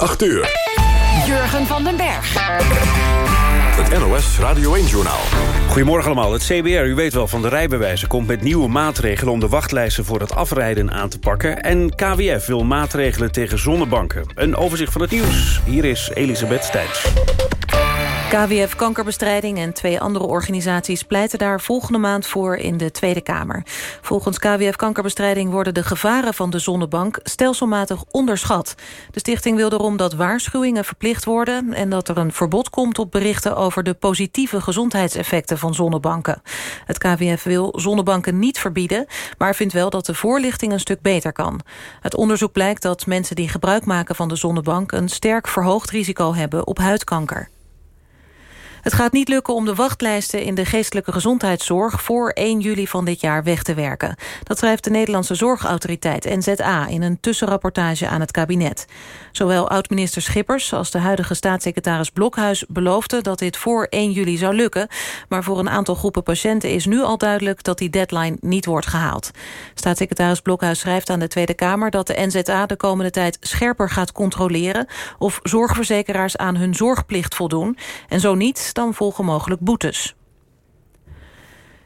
8 uur. Jurgen van den Berg. Het NOS Radio 1-journaal. Goedemorgen allemaal. Het CBR, u weet wel van de rijbewijzen... komt met nieuwe maatregelen om de wachtlijsten voor het afrijden aan te pakken. En KWF wil maatregelen tegen zonnebanken. Een overzicht van het nieuws. Hier is Elisabeth Stijns. KWF Kankerbestrijding en twee andere organisaties pleiten daar volgende maand voor in de Tweede Kamer. Volgens KWF Kankerbestrijding worden de gevaren van de zonnebank stelselmatig onderschat. De stichting wil erom dat waarschuwingen verplicht worden en dat er een verbod komt op berichten over de positieve gezondheidseffecten van zonnebanken. Het KWF wil zonnebanken niet verbieden, maar vindt wel dat de voorlichting een stuk beter kan. Het onderzoek blijkt dat mensen die gebruik maken van de zonnebank een sterk verhoogd risico hebben op huidkanker. Het gaat niet lukken om de wachtlijsten in de geestelijke gezondheidszorg... voor 1 juli van dit jaar weg te werken. Dat schrijft de Nederlandse Zorgautoriteit NZA... in een tussenrapportage aan het kabinet. Zowel oud-minister Schippers als de huidige staatssecretaris Blokhuis... beloofden dat dit voor 1 juli zou lukken. Maar voor een aantal groepen patiënten is nu al duidelijk... dat die deadline niet wordt gehaald. Staatssecretaris Blokhuis schrijft aan de Tweede Kamer... dat de NZA de komende tijd scherper gaat controleren... of zorgverzekeraars aan hun zorgplicht voldoen. En zo niet dan volgen mogelijk boetes.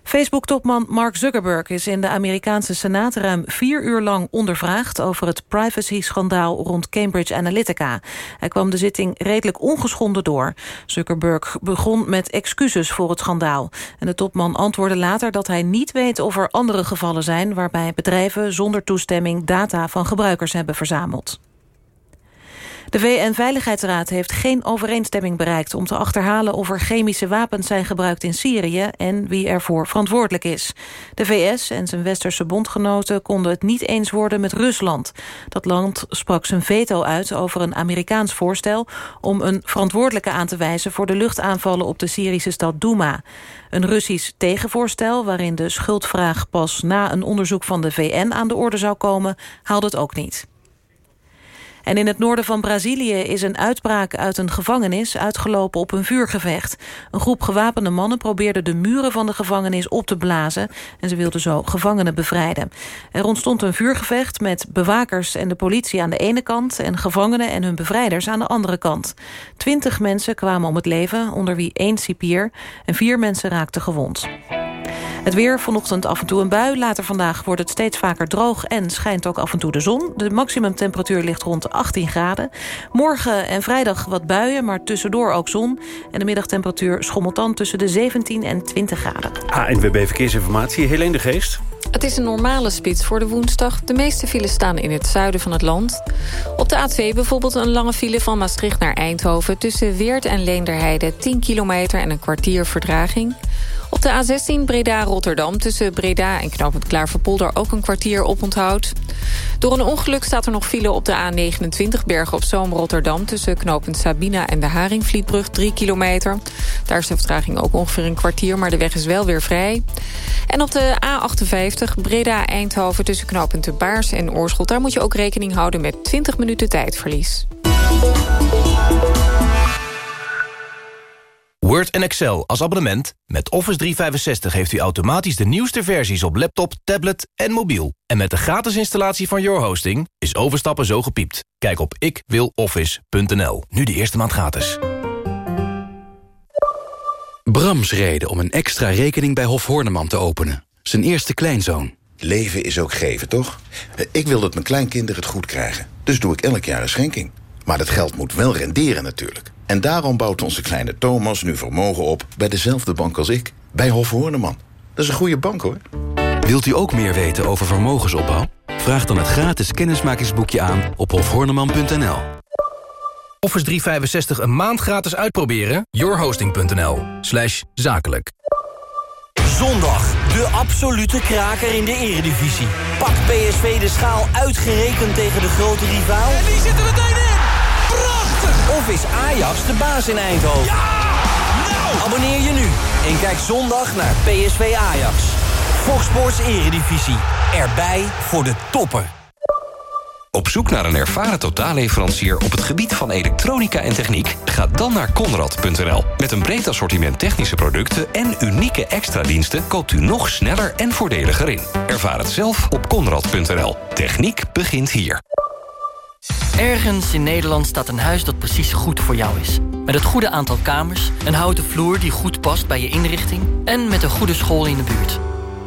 Facebook-topman Mark Zuckerberg is in de Amerikaanse Senaat ruim vier uur lang ondervraagd over het privacy-schandaal rond Cambridge Analytica. Hij kwam de zitting redelijk ongeschonden door. Zuckerberg begon met excuses voor het schandaal. En de topman antwoordde later dat hij niet weet of er andere gevallen zijn waarbij bedrijven zonder toestemming data van gebruikers hebben verzameld. De VN-veiligheidsraad heeft geen overeenstemming bereikt... om te achterhalen of er chemische wapens zijn gebruikt in Syrië... en wie ervoor verantwoordelijk is. De VS en zijn westerse bondgenoten konden het niet eens worden met Rusland. Dat land sprak zijn veto uit over een Amerikaans voorstel... om een verantwoordelijke aan te wijzen voor de luchtaanvallen... op de Syrische stad Douma. Een Russisch tegenvoorstel waarin de schuldvraag pas na een onderzoek van de VN aan de orde zou komen... haalde het ook niet. En in het noorden van Brazilië is een uitbraak uit een gevangenis uitgelopen op een vuurgevecht. Een groep gewapende mannen probeerde de muren van de gevangenis op te blazen en ze wilden zo gevangenen bevrijden. Er ontstond een vuurgevecht met bewakers en de politie aan de ene kant en gevangenen en hun bevrijders aan de andere kant. Twintig mensen kwamen om het leven, onder wie één cipier en vier mensen raakten gewond. Het weer, vanochtend af en toe een bui. Later vandaag wordt het steeds vaker droog en schijnt ook af en toe de zon. De maximumtemperatuur ligt rond 18 graden. Morgen en vrijdag wat buien, maar tussendoor ook zon. En de middagtemperatuur schommelt dan tussen de 17 en 20 graden. ANWB Verkeersinformatie, Helene de Geest. Het is een normale spits voor de woensdag. De meeste files staan in het zuiden van het land. Op de A2 bijvoorbeeld een lange file van Maastricht naar Eindhoven... tussen Weert en Leenderheide 10 kilometer en een kwartier vertraging. Op de A16 Breda-Rotterdam tussen Breda en Knoopend Klaverpolder ook een kwartier op onthoud. Door een ongeluk staat er nog file op de A29 Bergen op Zoom Rotterdam... tussen Knoopend Sabina en de Haringvlietbrug 3 kilometer. Daar is de vertraging ook ongeveer een kwartier, maar de weg is wel weer vrij. En op de A58 Breda-Eindhoven tussen Knoopend de Baars en Oorschot... daar moet je ook rekening houden met 20 minuten tijdverlies. Word en Excel als abonnement. Met Office 365 heeft u automatisch de nieuwste versies op laptop, tablet en mobiel. En met de gratis installatie van Your Hosting is overstappen zo gepiept. Kijk op ikwiloffice.nl. Nu de eerste maand gratis. Brams reden om een extra rekening bij Hof Horneman te openen. Zijn eerste kleinzoon. Leven is ook geven, toch? Ik wil dat mijn kleinkinderen het goed krijgen. Dus doe ik elk jaar een schenking. Maar dat geld moet wel renderen natuurlijk. En daarom bouwt onze kleine Thomas nu vermogen op... bij dezelfde bank als ik, bij Hof Horneman. Dat is een goede bank, hoor. Wilt u ook meer weten over vermogensopbouw? Vraag dan het gratis kennismakingsboekje aan op hofhorneman.nl. Office 365 een maand gratis uitproberen? yourhosting.nl slash zakelijk. Zondag, de absolute kraker in de eredivisie. Pak PSV de schaal uitgerekend tegen de grote rivaal? En die zitten meteen in! Of is Ajax de baas in Eindhoven? Ja! Nou! Abonneer je nu en kijk zondag naar PSV Ajax. Fox Sports Eredivisie. Erbij voor de toppen. Op zoek naar een ervaren totaalleverancier op het gebied van elektronica en techniek? Ga dan naar Conrad.nl. Met een breed assortiment technische producten en unieke extra diensten koopt u nog sneller en voordeliger in. Ervaar het zelf op Conrad.nl. Techniek begint hier. Ergens in Nederland staat een huis dat precies goed voor jou is. Met het goede aantal kamers, een houten vloer die goed past bij je inrichting... en met een goede school in de buurt.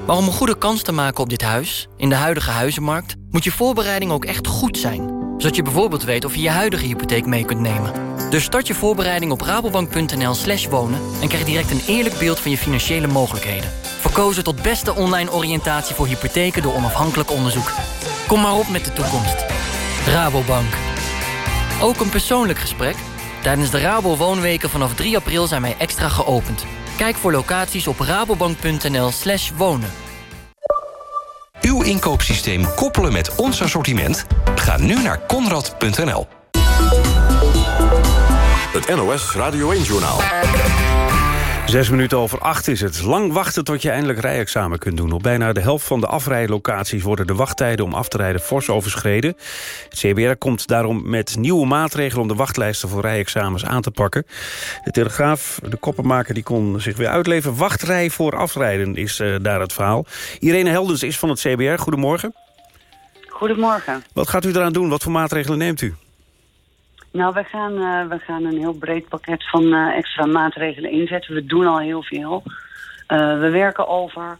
Maar om een goede kans te maken op dit huis, in de huidige huizenmarkt... moet je voorbereiding ook echt goed zijn. Zodat je bijvoorbeeld weet of je je huidige hypotheek mee kunt nemen. Dus start je voorbereiding op rabobank.nl slash wonen... en krijg direct een eerlijk beeld van je financiële mogelijkheden. Verkozen tot beste online oriëntatie voor hypotheken door onafhankelijk onderzoek. Kom maar op met de toekomst. Rabobank. Ook een persoonlijk gesprek? Tijdens de Rabo Woonweken vanaf 3 april zijn wij extra geopend. Kijk voor locaties op rabobank.nl slash wonen. Uw inkoopsysteem koppelen met ons assortiment? Ga nu naar konrad.nl. Het NOS Radio 1-journaal. Zes minuten over acht is het. Lang wachten tot je eindelijk rijexamen kunt doen. Op bijna de helft van de afrijlocaties worden de wachttijden om af te rijden fors overschreden. Het CBR komt daarom met nieuwe maatregelen om de wachtlijsten voor rijexamens aan te pakken. De Telegraaf, de koppenmaker, die kon zich weer uitleven. Wachtrij voor afrijden is uh, daar het verhaal. Irene Heldens is van het CBR. Goedemorgen. Goedemorgen. Wat gaat u eraan doen? Wat voor maatregelen neemt u? Nou, we gaan, uh, we gaan een heel breed pakket van uh, extra maatregelen inzetten. We doen al heel veel. Uh, we werken over.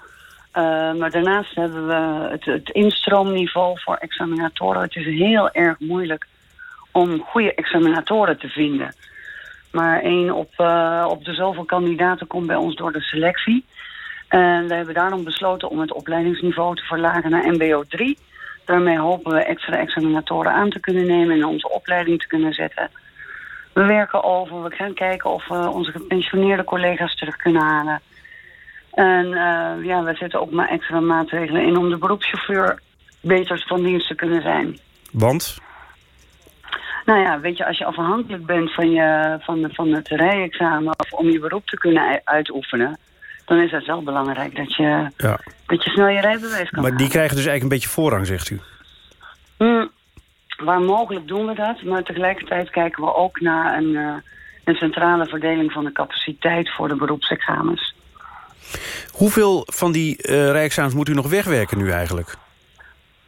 maar daarnaast hebben we het, het instroomniveau voor examinatoren. Het is heel erg moeilijk om goede examinatoren te vinden. Maar één op, op de zoveel kandidaten komt bij ons door de selectie. En we hebben daarom besloten om het opleidingsniveau te verlagen naar MBO 3... Daarmee hopen we extra examinatoren aan te kunnen nemen... en onze opleiding te kunnen zetten. We werken over, we gaan kijken of we onze gepensioneerde collega's terug kunnen halen. En uh, ja, we zetten ook maar extra maatregelen in... om de beroepschauffeur beter van dienst te kunnen zijn. Want? Nou ja, weet je, als je afhankelijk bent van, je, van, van het rijexamen... of om je beroep te kunnen uitoefenen dan is het wel belangrijk dat je, ja. dat je snel je rijbewijs kan Maar die krijgen dus eigenlijk een beetje voorrang, zegt u? Mm, waar mogelijk doen we dat, maar tegelijkertijd kijken we ook naar een, uh, een centrale verdeling van de capaciteit voor de beroepsexamens. Hoeveel van die uh, rijexamens moet u nog wegwerken nu eigenlijk?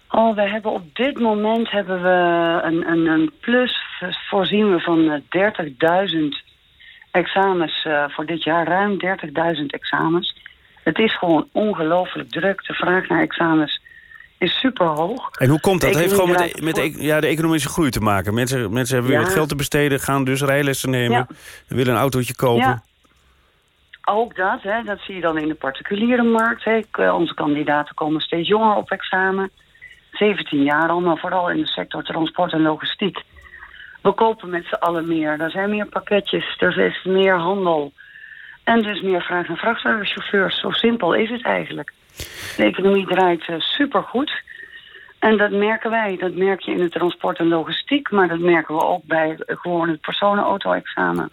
Oh, we hebben op dit moment hebben we een, een, een plus voorzien we van 30.000 examens uh, voor dit jaar. Ruim 30.000 examens. Het is gewoon ongelooflijk druk. De vraag naar examens is super hoog. En hoe komt dat? Het heeft gewoon met, de, met de, ja, de economische groei te maken. Mensen, mensen hebben weer ja. geld te besteden, gaan dus rijlessen nemen. Ja. willen een autootje kopen. Ja. Ook dat, hè, dat zie je dan in de particuliere markt. Hè. Eh, onze kandidaten komen steeds jonger op examen. 17 jaar al, maar vooral in de sector transport en logistiek we kopen met z'n allen meer. Er zijn meer pakketjes, er is meer handel. En dus meer vraag naar vrachtwagenchauffeurs. Zo simpel is het eigenlijk. De economie draait uh, supergoed. En dat merken wij. Dat merk je in het transport en logistiek. Maar dat merken we ook bij gewoon het personenauto-examen.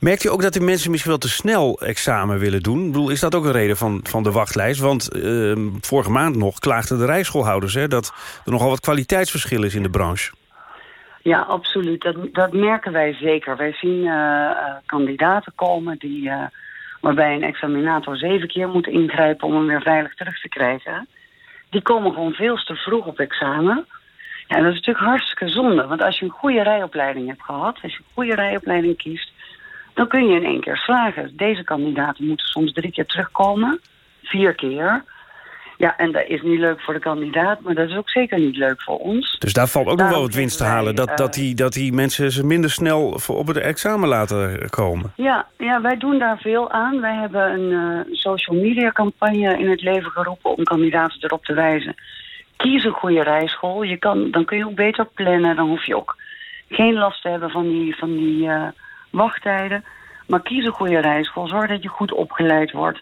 Merkt u ook dat de mensen misschien wel te snel examen willen doen? Ik bedoel, is dat ook een reden van, van de wachtlijst? Want uh, vorige maand nog klaagden de rijschoolhouders... Hè, dat er nogal wat kwaliteitsverschil is in de branche. Ja, absoluut. Dat, dat merken wij zeker. Wij zien uh, uh, kandidaten komen die, uh, waarbij een examinator zeven keer moet ingrijpen om hem weer veilig terug te krijgen. Die komen gewoon veel te vroeg op examen. Ja, en dat is natuurlijk hartstikke zonde. Want als je een goede rijopleiding hebt gehad, als je een goede rijopleiding kiest, dan kun je in één keer slagen. Deze kandidaten moeten soms drie keer terugkomen, vier keer. Ja, en dat is niet leuk voor de kandidaat, maar dat is ook zeker niet leuk voor ons. Dus daar valt ook nog wel wat winst te halen. Dat, dat, die, dat die mensen ze minder snel op het examen laten komen. Ja, ja wij doen daar veel aan. Wij hebben een uh, social media campagne in het leven geroepen om kandidaten erop te wijzen. Kies een goede rijschool. Je kan, dan kun je ook beter plannen. Dan hoef je ook geen last te hebben van die, van die uh, wachttijden. Maar kies een goede rijschool. Zorg dat je goed opgeleid wordt.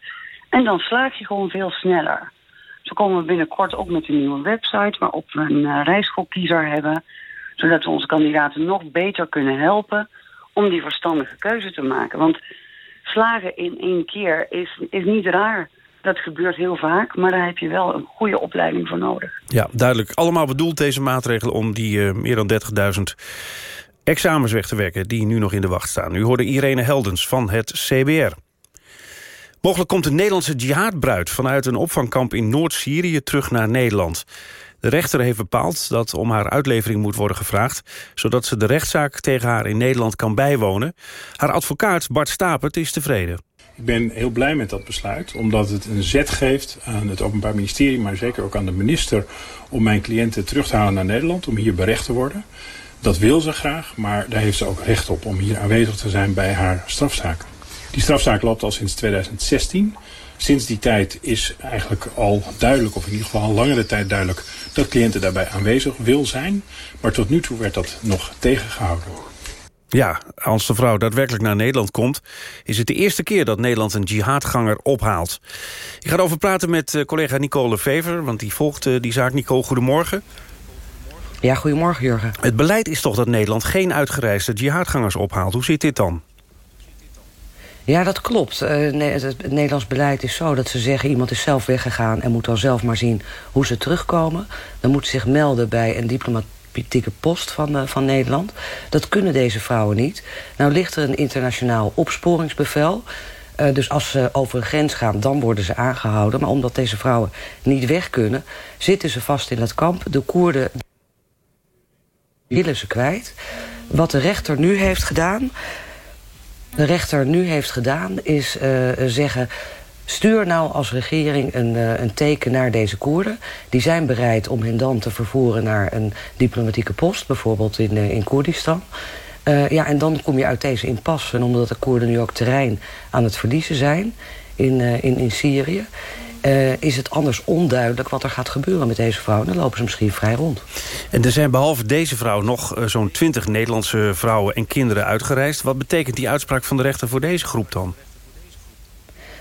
En dan slaag je gewoon veel sneller. Komen we binnenkort ook met een nieuwe website... waarop we een uh, rijschoolkiezer hebben... zodat we onze kandidaten nog beter kunnen helpen... om die verstandige keuze te maken. Want slagen in één keer is, is niet raar. Dat gebeurt heel vaak, maar daar heb je wel een goede opleiding voor nodig. Ja, duidelijk. Allemaal bedoeld deze maatregelen om die uh, meer dan 30.000 examens weg te werken... die nu nog in de wacht staan. U hoorde Irene Heldens van het CBR. Mogelijk komt een Nederlandse jihadbruid vanuit een opvangkamp in Noord-Syrië terug naar Nederland. De De rechter heeft bepaald dat om haar uitlevering moet worden gevraagd... zodat ze de rechtszaak tegen haar in Nederland kan bijwonen. Haar advocaat Bart Stapert is tevreden. Ik ben heel blij met dat besluit, omdat het een zet geeft aan het Openbaar Ministerie... maar zeker ook aan de minister om mijn cliënten terug te halen naar Nederland... om hier berecht te worden. Dat wil ze graag, maar daar heeft ze ook recht op om hier aanwezig te zijn bij haar strafzaak. Die strafzaak loopt al sinds 2016. Sinds die tijd is eigenlijk al duidelijk, of in ieder geval al langere tijd duidelijk... dat cliënten daarbij aanwezig wil zijn. Maar tot nu toe werd dat nog tegengehouden. Ja, als de vrouw daadwerkelijk naar Nederland komt... is het de eerste keer dat Nederland een jihadganger ophaalt. Ik ga erover praten met eh, collega Nicole Vever... want die volgt uh, die zaak. Nicole, goedemorgen. Ja, goedemorgen Jurgen. Het beleid is toch dat Nederland geen uitgereisde jihadgangers ophaalt. Hoe zit dit dan? Ja, dat klopt. Uh, het Nederlands beleid is zo dat ze zeggen... iemand is zelf weggegaan en moet dan zelf maar zien hoe ze terugkomen. Dan moet ze zich melden bij een diplomatieke post van, uh, van Nederland. Dat kunnen deze vrouwen niet. Nou ligt er een internationaal opsporingsbevel... Uh, dus als ze over een grens gaan, dan worden ze aangehouden. Maar omdat deze vrouwen niet weg kunnen, zitten ze vast in het kamp. De Koerden willen ze kwijt. Wat de rechter nu heeft gedaan... de rechter nu heeft gedaan is uh, zeggen... stuur nou als regering een, uh, een teken naar deze Koerden. Die zijn bereid om hen dan te vervoeren naar een diplomatieke post... bijvoorbeeld in, uh, in Koerdistan... Ja, en dan kom je uit deze impasse. En omdat de Koerden nu ook terrein aan het verliezen zijn in, in, in Syrië... Uh, is het anders onduidelijk wat er gaat gebeuren met deze vrouw. Dan lopen ze misschien vrij rond. En er zijn behalve deze vrouw nog uh, zo'n twintig Nederlandse vrouwen en kinderen uitgereisd. Wat betekent die uitspraak van de rechter voor deze groep dan?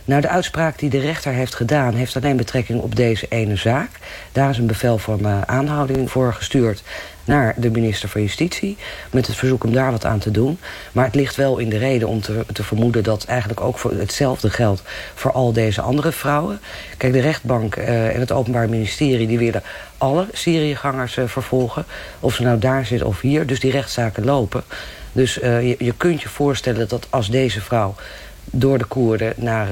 Nou, de uitspraak die de rechter heeft gedaan... heeft alleen betrekking op deze ene zaak. Daar is een bevel voor mijn aanhouding voor gestuurd naar de minister van Justitie... met het verzoek om daar wat aan te doen. Maar het ligt wel in de reden om te, vermoeden... dat eigenlijk ook voor hetzelfde geldt voor al deze andere vrouwen. Kijk, de rechtbank uh, en het Openbaar Ministerie... die willen alle Syriëgangers uh, vervolgen. Of ze nou daar zitten of hier. Dus die rechtszaken lopen. Dus uh, je kunt je voorstellen dat als deze vrouw door de Koerden naar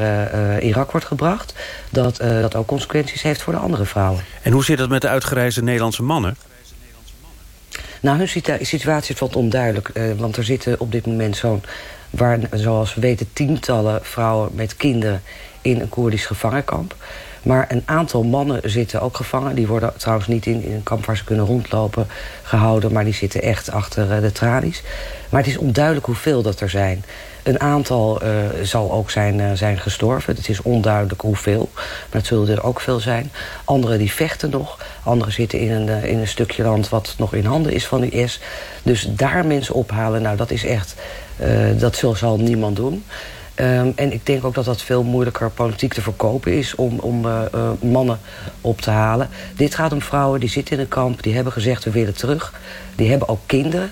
uh, Irak wordt gebracht... dat uh, dat ook consequenties heeft voor de andere vrouwen. En hoe zit het met de uitgereisde Nederlandse mannen? Nou, hun situatie is wat onduidelijk. want er zitten op dit moment zo'n... waar, zoals we weten, tientallen vrouwen met kinderen... in een Koerdisch gevangenkamp. Maar een aantal mannen zitten ook gevangen. Die worden trouwens niet in, in een kamp waar ze kunnen rondlopen gehouden... maar die zitten echt achter de tralies. Maar het is onduidelijk hoeveel dat er zijn... Een aantal uh, zal ook zijn, uh, zijn gestorven. Het is onduidelijk hoeveel, maar het zullen er ook veel zijn. Anderen die vechten nog. Anderen zitten in een, uh, in een stukje land wat nog in handen is van de IS. Dus daar mensen ophalen, nou dat is echt... dat zal, niemand doen. Um, en ik denk ook dat dat veel moeilijker politiek te verkopen is... om, om mannen op te halen. Dit gaat om vrouwen die zitten in een kamp, die hebben gezegd we willen terug. Die hebben ook kinderen.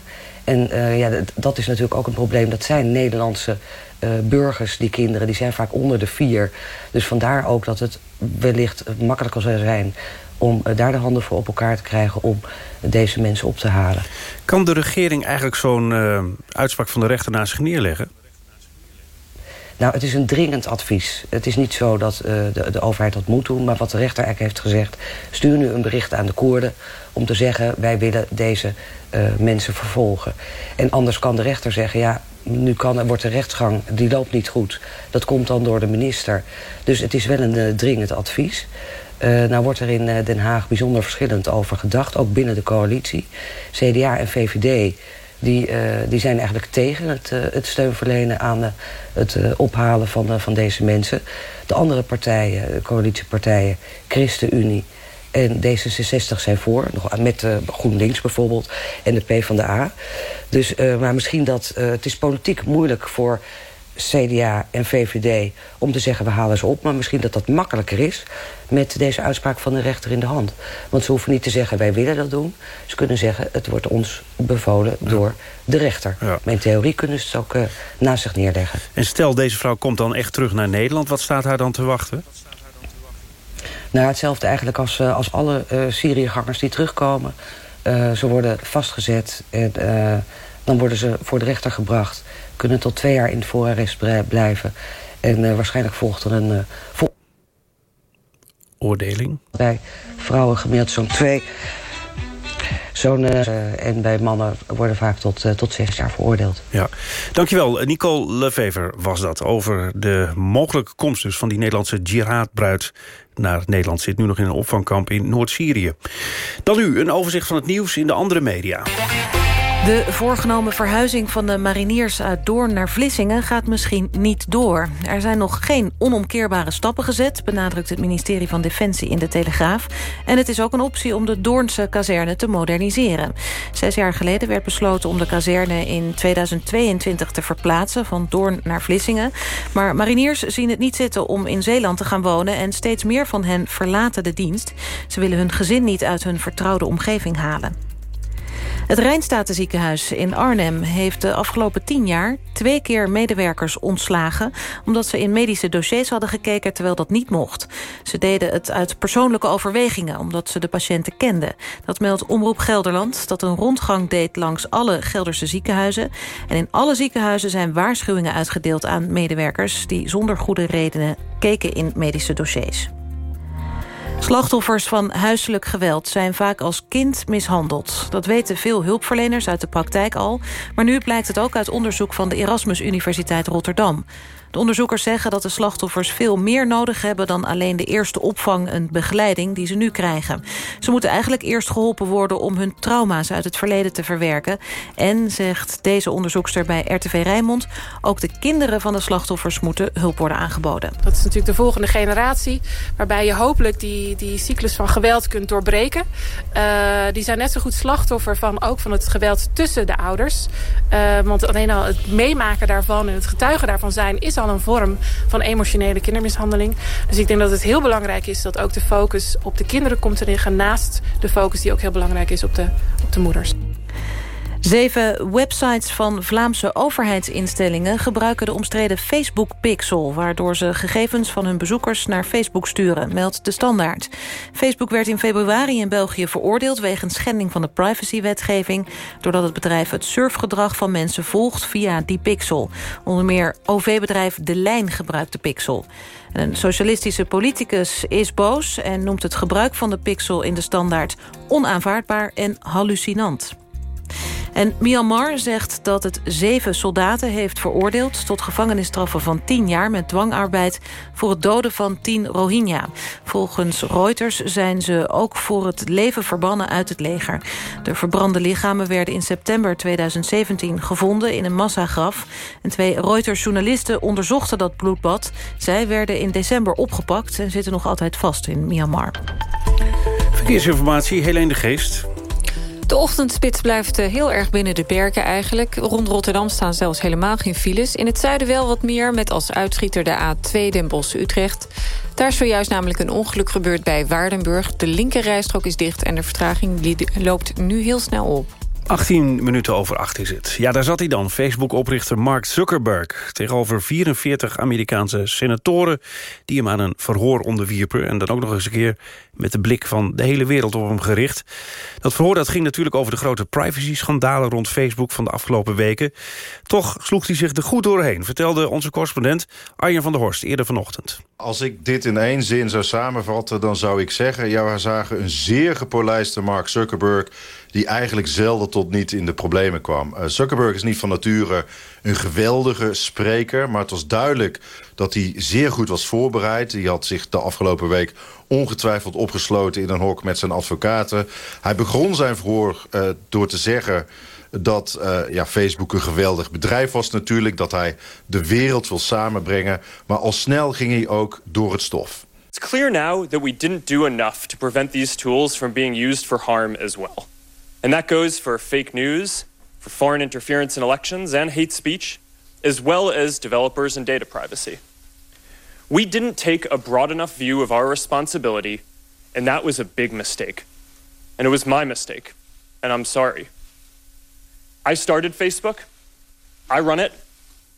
En uh, ja, dat is natuurlijk ook een probleem. Dat zijn Nederlandse uh, burgers, die kinderen. Die zijn vaak onder de vier. Dus vandaar ook dat het wellicht makkelijker zou zijn... om daar de handen voor op elkaar te krijgen... om deze mensen op te halen. Kan de regering eigenlijk zo'n uitspraak van de rechter naast zich neerleggen? Nou, het is een dringend advies. Het is niet zo dat uh, de, de overheid dat moet doen... maar wat de rechter eigenlijk heeft gezegd... stuur nu een bericht aan de Koerden om te zeggen... wij willen deze uh, mensen vervolgen. En anders kan de rechter zeggen... ja, nu kan, wordt de rechtsgang, die loopt niet goed. Dat komt dan door de minister. Dus het is wel een uh, dringend advies. Nou wordt er in Den Haag bijzonder verschillend over gedacht. Ook binnen de coalitie. CDA en VVD die, uh, die zijn eigenlijk tegen het, uh, het steun verlenen aan uh, het ophalen van, van deze mensen. De andere partijen, de coalitiepartijen, ChristenUnie en D66 zijn voor. Met GroenLinks bijvoorbeeld en de PvdA. Dus, maar misschien dat het is politiek moeilijk voor CDA en VVD om te zeggen we halen ze op. Maar misschien dat dat makkelijker is met deze uitspraak van de rechter in de hand. Want ze hoeven niet te zeggen wij willen dat doen. Ze kunnen zeggen het wordt ons bevolen ja. door de rechter. Ja. In theorie kunnen ze het ook uh, naast zich neerleggen. En stel deze vrouw komt dan echt terug naar Nederland. Wat staat haar dan te wachten? Nou, hetzelfde eigenlijk als, uh, als alle uh, Syriëgangers die terugkomen. Ze worden vastgezet en dan worden ze voor de rechter gebracht kunnen tot twee jaar in het voorarrest blijven. En uh, waarschijnlijk volgt er een... Uh, Oordeling? Bij vrouwen gemiddeld zo'n twee. Zo'n, uh, en bij mannen worden vaak tot, uh, tot zes jaar veroordeeld. Ja. Dankjewel. Nicole Lefever was dat over de mogelijke komst dus van die Nederlandse jihadbruid naar Nederland. Zit nu nog in een opvangkamp in Noord-Syrië. Dan nu een overzicht van het nieuws in de andere media. De voorgenomen verhuizing van de mariniers uit Doorn naar Vlissingen gaat misschien niet door. Er zijn nog geen onomkeerbare stappen gezet, benadrukt het ministerie van Defensie in de Telegraaf. En het is ook een optie om de Doornse kazerne te moderniseren. Zes jaar geleden werd besloten om de kazerne in 2022 te verplaatsen van Doorn naar Vlissingen. Maar mariniers zien het niet zitten om in Zeeland te gaan wonen en steeds meer van hen verlaten de dienst. Ze willen hun gezin niet uit hun vertrouwde omgeving halen. Het Rijnstatenziekenhuis in Arnhem heeft de afgelopen tien jaar... twee keer medewerkers ontslagen... omdat ze in medische dossiers hadden gekeken terwijl dat niet mocht. Ze deden het uit persoonlijke overwegingen... omdat ze de patiënten kenden. Dat meldt Omroep Gelderland dat een rondgang deed... langs alle Gelderse ziekenhuizen. En in alle ziekenhuizen zijn waarschuwingen uitgedeeld aan medewerkers... die zonder goede redenen keken in medische dossiers. Slachtoffers van huiselijk geweld zijn vaak als kind mishandeld. Dat weten veel hulpverleners uit de praktijk al. Maar nu blijkt het ook uit onderzoek van de Erasmus Universiteit Rotterdam. De onderzoekers zeggen dat de slachtoffers veel meer nodig hebben... dan alleen de eerste opvang en begeleiding die ze nu krijgen. Ze moeten eigenlijk eerst geholpen worden om hun trauma's uit het verleden te verwerken. En, zegt deze onderzoekster bij RTV Rijnmond... ook de kinderen van de slachtoffers moeten hulp worden aangeboden. Dat is natuurlijk de volgende generatie... waarbij je hopelijk die, die cyclus van geweld kunt doorbreken. Uh, die zijn net zo goed slachtoffer van ook van het geweld tussen de ouders. Uh, want alleen al het meemaken daarvan en het getuigen daarvan zijn... is al een vorm van emotionele kindermishandeling. Dus ik denk dat het heel belangrijk is dat ook de focus op de kinderen komt te liggen... naast de focus die ook heel belangrijk is op de, op de moeders. Zeven websites van Vlaamse overheidsinstellingen gebruiken de omstreden Facebook Pixel, waardoor ze gegevens van hun bezoekers naar Facebook sturen, meldt de Standaard. Facebook werd in februari in België veroordeeld wegens schending van de privacywetgeving, doordat het bedrijf het surfgedrag van mensen volgt via die Pixel. Onder meer OV-bedrijf De Lijn gebruikt de Pixel. Een socialistische politicus is boos en noemt het gebruik van de Pixel in de Standaard onaanvaardbaar en hallucinant. En Myanmar zegt dat het zeven soldaten heeft veroordeeld... tot gevangenisstraffen van tien jaar met dwangarbeid... voor het doden van tien Rohingya. Volgens Reuters zijn ze ook voor het leven verbannen uit het leger. De verbrande lichamen werden in september 2017 gevonden in een massagraf. En twee Reuters-journalisten onderzochten dat bloedbad. Zij werden in december opgepakt en zitten nog altijd vast in Myanmar. Verkeersinformatie, Helene de Geest. De ochtendspits blijft eh, heel erg binnen de perken eigenlijk. Rond Rotterdam staan zelfs helemaal geen files. In het zuiden wel wat meer, met als uitschieter de A2 Den Bosch-Utrecht. Daar is zojuist namelijk een ongeluk gebeurd bij Waardenburg. De linkerrijstrook is dicht en de vertraging loopt nu heel snel op. 18 minuten over 8 is het. Ja, daar zat hij dan, Facebook-oprichter Mark Zuckerberg... tegenover 44 Amerikaanse senatoren... die hem aan een verhoor onderwierpen. En dan ook nog eens een keer met de blik van de hele wereld op hem gericht. Dat verhoor dat ging natuurlijk over de grote privacy-schandalen... rond Facebook van de afgelopen weken. Toch sloeg hij zich er goed doorheen... vertelde onze correspondent Arjen van der Horst eerder vanochtend. Als ik dit in één zin zou samenvatten, dan zou ik zeggen... ja, we zagen een zeer gepolijste Mark Zuckerberg die eigenlijk zelden tot niet in de problemen kwam. Uh, Zuckerberg is niet van nature een geweldige spreker... maar het was duidelijk dat hij zeer goed was voorbereid. Hij had zich de afgelopen week ongetwijfeld opgesloten in een hok met zijn advocaten. Hij begon zijn verhoor uh, door te zeggen dat uh, ja, Facebook een geweldig bedrijf was natuurlijk. Dat hij de wereld wil samenbrengen. Maar al snel ging hij ook door het stof. It's clear now that we didn't do enough to prevent these tools from being used for harm as well. And that goes for fake news, for foreign interference in elections and hate speech, as well as developers and data privacy. We didn't take a broad enough view of our responsibility, and that was a big mistake. And it was my mistake, and I'm sorry. I started Facebook, I run it,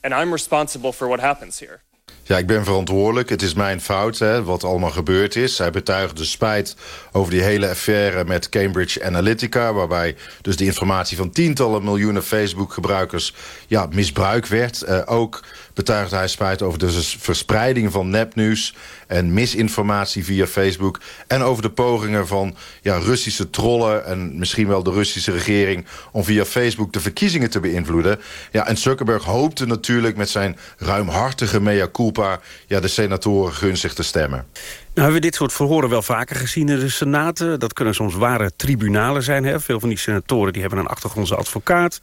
and I'm responsible for what happens here. Ja, ik ben verantwoordelijk. Het is mijn fout, hè, wat allemaal gebeurd is. Zij betuigde spijt over die hele affaire met Cambridge Analytica... waarbij dus de informatie van tientallen miljoenen Facebook-gebruikers... ja, misbruikt werd. Uh, ook betuigde hij spijt over de verspreiding van nepnieuws... en misinformatie via Facebook. En over de pogingen van ja, Russische trollen... en misschien wel de Russische regering... om via Facebook de verkiezingen te beïnvloeden. Ja, en Zuckerberg hoopte natuurlijk met zijn ruimhartige mea culpa... Ja, de senatoren gunstig te stemmen. Nou hebben we dit soort verhoren wel vaker gezien in de Senaten. Dat kunnen soms ware tribunalen zijn. Hè? Veel van die senatoren die hebben een achtergrondse advocaat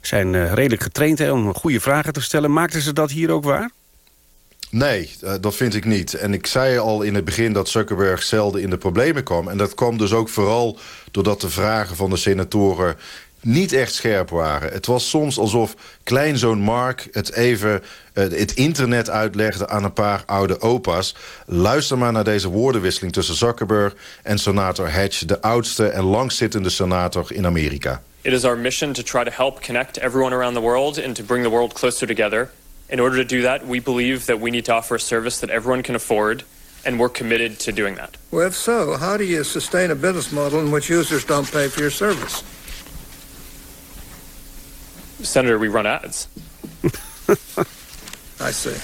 zijn uh, redelijk getraind hè, om goede vragen te stellen. Maakten ze dat hier ook waar? Nee, uh, dat vind ik niet. En ik zei al in het begin dat Zuckerberg zelden in de problemen kwam. En dat kwam dus ook vooral doordat de vragen van de senatoren niet echt scherp waren. Het was soms alsof kleinzoon Mark het even uh, het internet uitlegde aan een paar oude opa's. Luister maar naar deze woordenwisseling tussen Zuckerberg en senator Hedge... de oudste en langzittende senator in Amerika. It is our mission to try to help connect everyone around the world and to bring the world closer together. In order to do that, we believe that we need to offer a service that everyone can afford, and we're committed to doing that. Well, if so, how do you sustain a business model in which users don't pay for your service? Senator, we run ads. I see.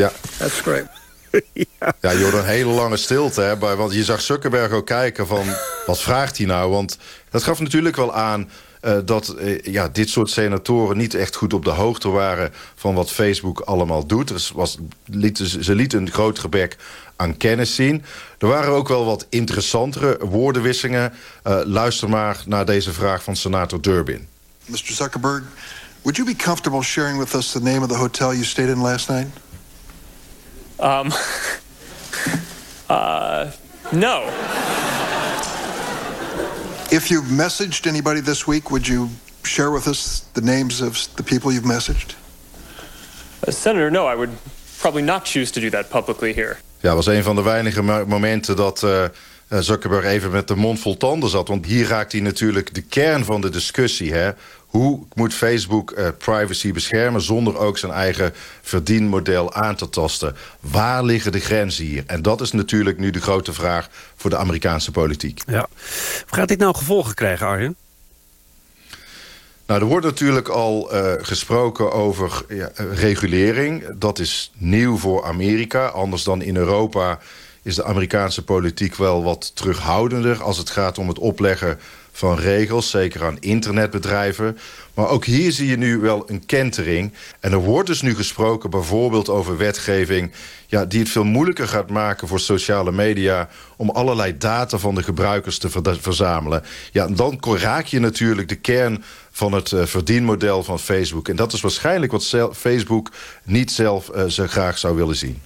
Yeah. That's great. ja. ja, je hoort een hele lange stilte. Hè, want je zag Zuckerberg ook kijken van... wat vraagt hij nou? Want dat gaf natuurlijk wel aan... Uh, dat uh, ja, dit soort senatoren niet echt goed op de hoogte waren... van wat Facebook allemaal doet. Er was, liet, ze lieten een groot gebek aan kennis zien. Er waren ook wel wat interessantere woordenwisselingen. Uh, luister maar naar deze vraag van senator Durbin. Mr. Zuckerberg, would you be comfortable sharing with us the name of the hotel you stayed in last night? Um, uh, no. If you've messaged anybody this week, would you share with us the names of the people you've messaged? Uh, Senator, no, I would probably not choose to do that publicly here. Ja, was een van de weinige momenten dat uh, Zuckerberg even met de mond vol tanden zat. Want hier raakt hij natuurlijk de kern van de discussie. Hè? Hoe moet Facebook uh, privacy beschermen zonder ook zijn eigen verdienmodel aan te tasten? Waar liggen de grenzen hier? En dat is natuurlijk nu de grote vraag voor de Amerikaanse politiek. Ja. Gaat dit nou gevolgen krijgen, Arjen? Nou, er wordt natuurlijk al uh, gesproken over ja, regulering. Dat is nieuw voor Amerika. Anders dan in Europa is de Amerikaanse politiek wel wat terughoudender... als het gaat om het opleggen van regels, zeker aan internetbedrijven. Maar ook hier zie je nu wel een kentering. En er wordt dus nu gesproken bijvoorbeeld over wetgeving... Ja, die het veel moeilijker gaat maken voor sociale media... om allerlei data van de gebruikers te verzamelen. Ja, dan raak je natuurlijk de kern van het uh, verdienmodel van Facebook. En dat is waarschijnlijk wat Facebook niet zelf uh, zo graag zou willen zien.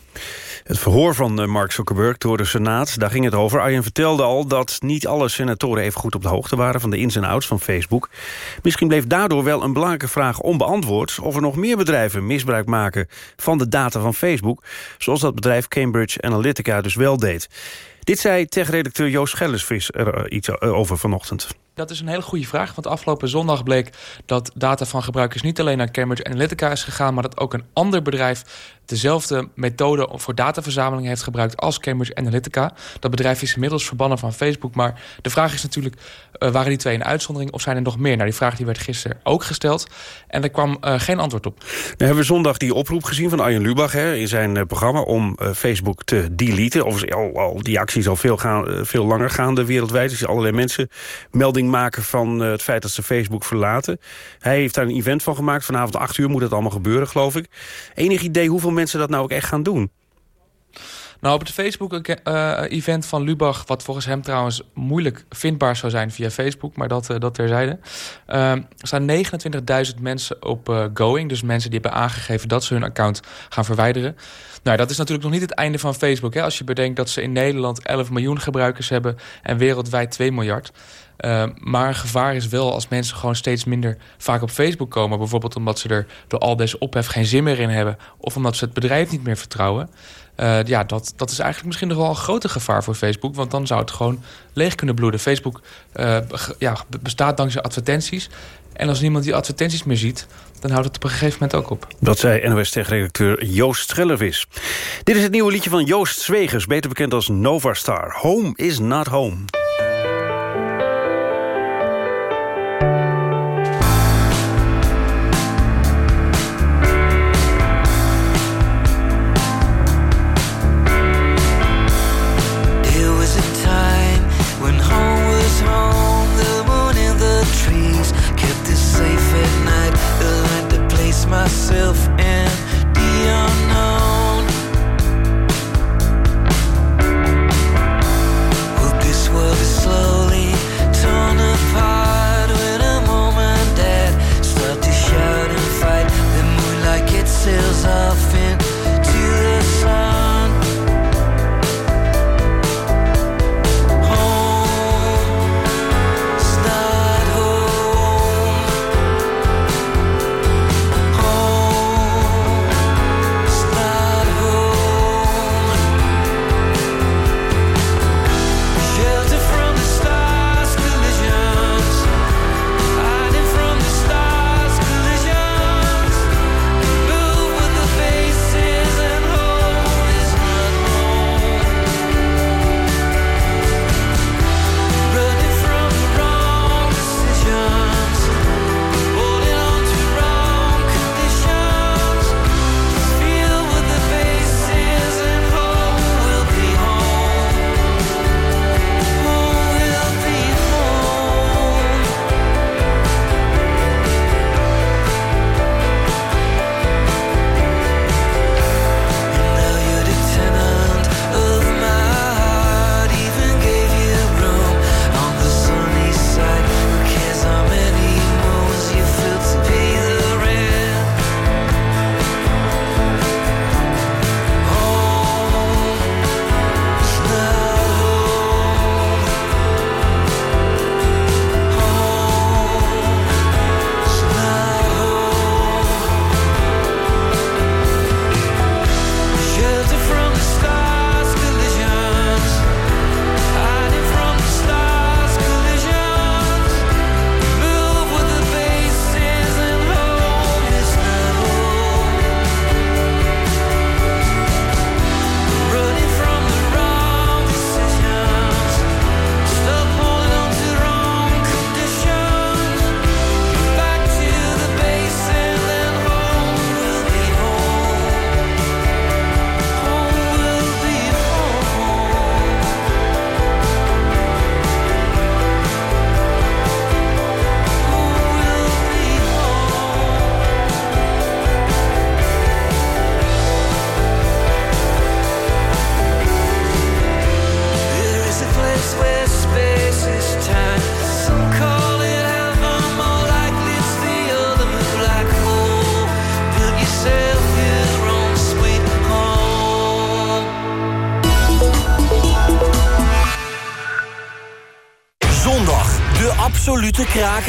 Het verhoor van eh, Mark Zuckerberg door de Senaat, daar ging het over. Arjen vertelde al dat niet alle senatoren even goed op de hoogte waren... van de ins en outs van Facebook. Misschien bleef daardoor wel een belangrijke vraag onbeantwoord... of er nog meer bedrijven misbruik maken van de data van Facebook... zoals dat bedrijf Cambridge Analytica dus wel deed. Dit zei tech-redacteur Joost Schellesvis er eh, iets eh, over vanochtend. Dat is een hele goede vraag, want afgelopen zondag bleek dat data van gebruikers niet alleen naar Cambridge Analytica is gegaan, maar dat ook een ander bedrijf dezelfde methode voor dataverzameling heeft gebruikt als Cambridge Analytica. Dat bedrijf is inmiddels verbannen van Facebook, maar de vraag is natuurlijk, uh, waren die twee een uitzondering of zijn er nog meer? Nou, die vraag die werd gisteren ook gesteld en er kwam uh, geen antwoord op. We hebben zondag die oproep gezien van Arjen Lubach hè, in zijn uh, programma om Facebook te deleten. Of al, die acties al veel, gaan, veel langer gaande wereldwijd. Dus allerlei mensen melding maken van het feit dat ze Facebook verlaten. Hij heeft daar een event van gemaakt. Vanavond 8 uur moet het allemaal gebeuren, geloof ik. Enig idee hoeveel mensen dat nou ook echt gaan doen? Nou, op het Facebook-event uh, van Lubach... wat volgens hem trouwens moeilijk vindbaar zou zijn via Facebook... maar dat, uh, dat terzijde... Uh, staan 29.000 mensen op Going. Dus mensen die hebben aangegeven dat ze hun account gaan verwijderen. Nou, dat is natuurlijk nog niet het einde van Facebook. Hè? Als je bedenkt dat ze in Nederland 11 miljoen gebruikers hebben... en wereldwijd 2 miljard... Uh, maar een gevaar is wel als mensen gewoon steeds minder vaak op Facebook komen. Bijvoorbeeld omdat ze er door al deze ophef geen zin meer in hebben. Of omdat ze het bedrijf niet meer vertrouwen. Uh, ja, dat, dat is eigenlijk misschien nog wel een groter gevaar voor Facebook. Want dan zou het gewoon leeg kunnen bloeden. Facebook uh, ja, bestaat dankzij advertenties. En als niemand die advertenties meer ziet... dan houdt het op een gegeven moment ook op. Dat zei NOS-tech-redacteur Joost Schellervis. Dit is het nieuwe liedje van Joost Zwegers, beter bekend als Nova Star. Home is not home.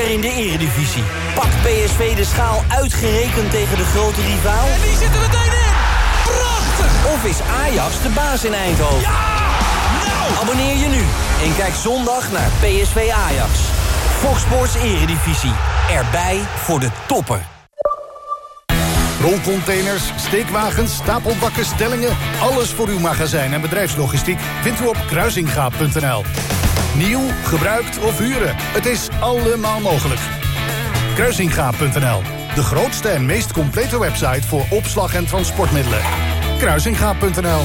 In de eredivisie. Pakt PSV de schaal uitgerekend tegen de grote rivaal? En die zitten meteen in! Prachtig! Of is Ajax de baas in Eindhoven? Ja! Nou! Abonneer je nu en kijk zondag naar PSV Ajax. Fox Sports Eredivisie. Erbij voor de toppen. Rolcontainers, steekwagens, stapelbakken, stellingen... alles voor uw magazijn en bedrijfslogistiek vindt u op kruisingaap.nl. Nieuw, gebruikt of huren, het is allemaal mogelijk. Kruisingaap.nl, de grootste en meest complete website... voor opslag en transportmiddelen. Kruisingaap.nl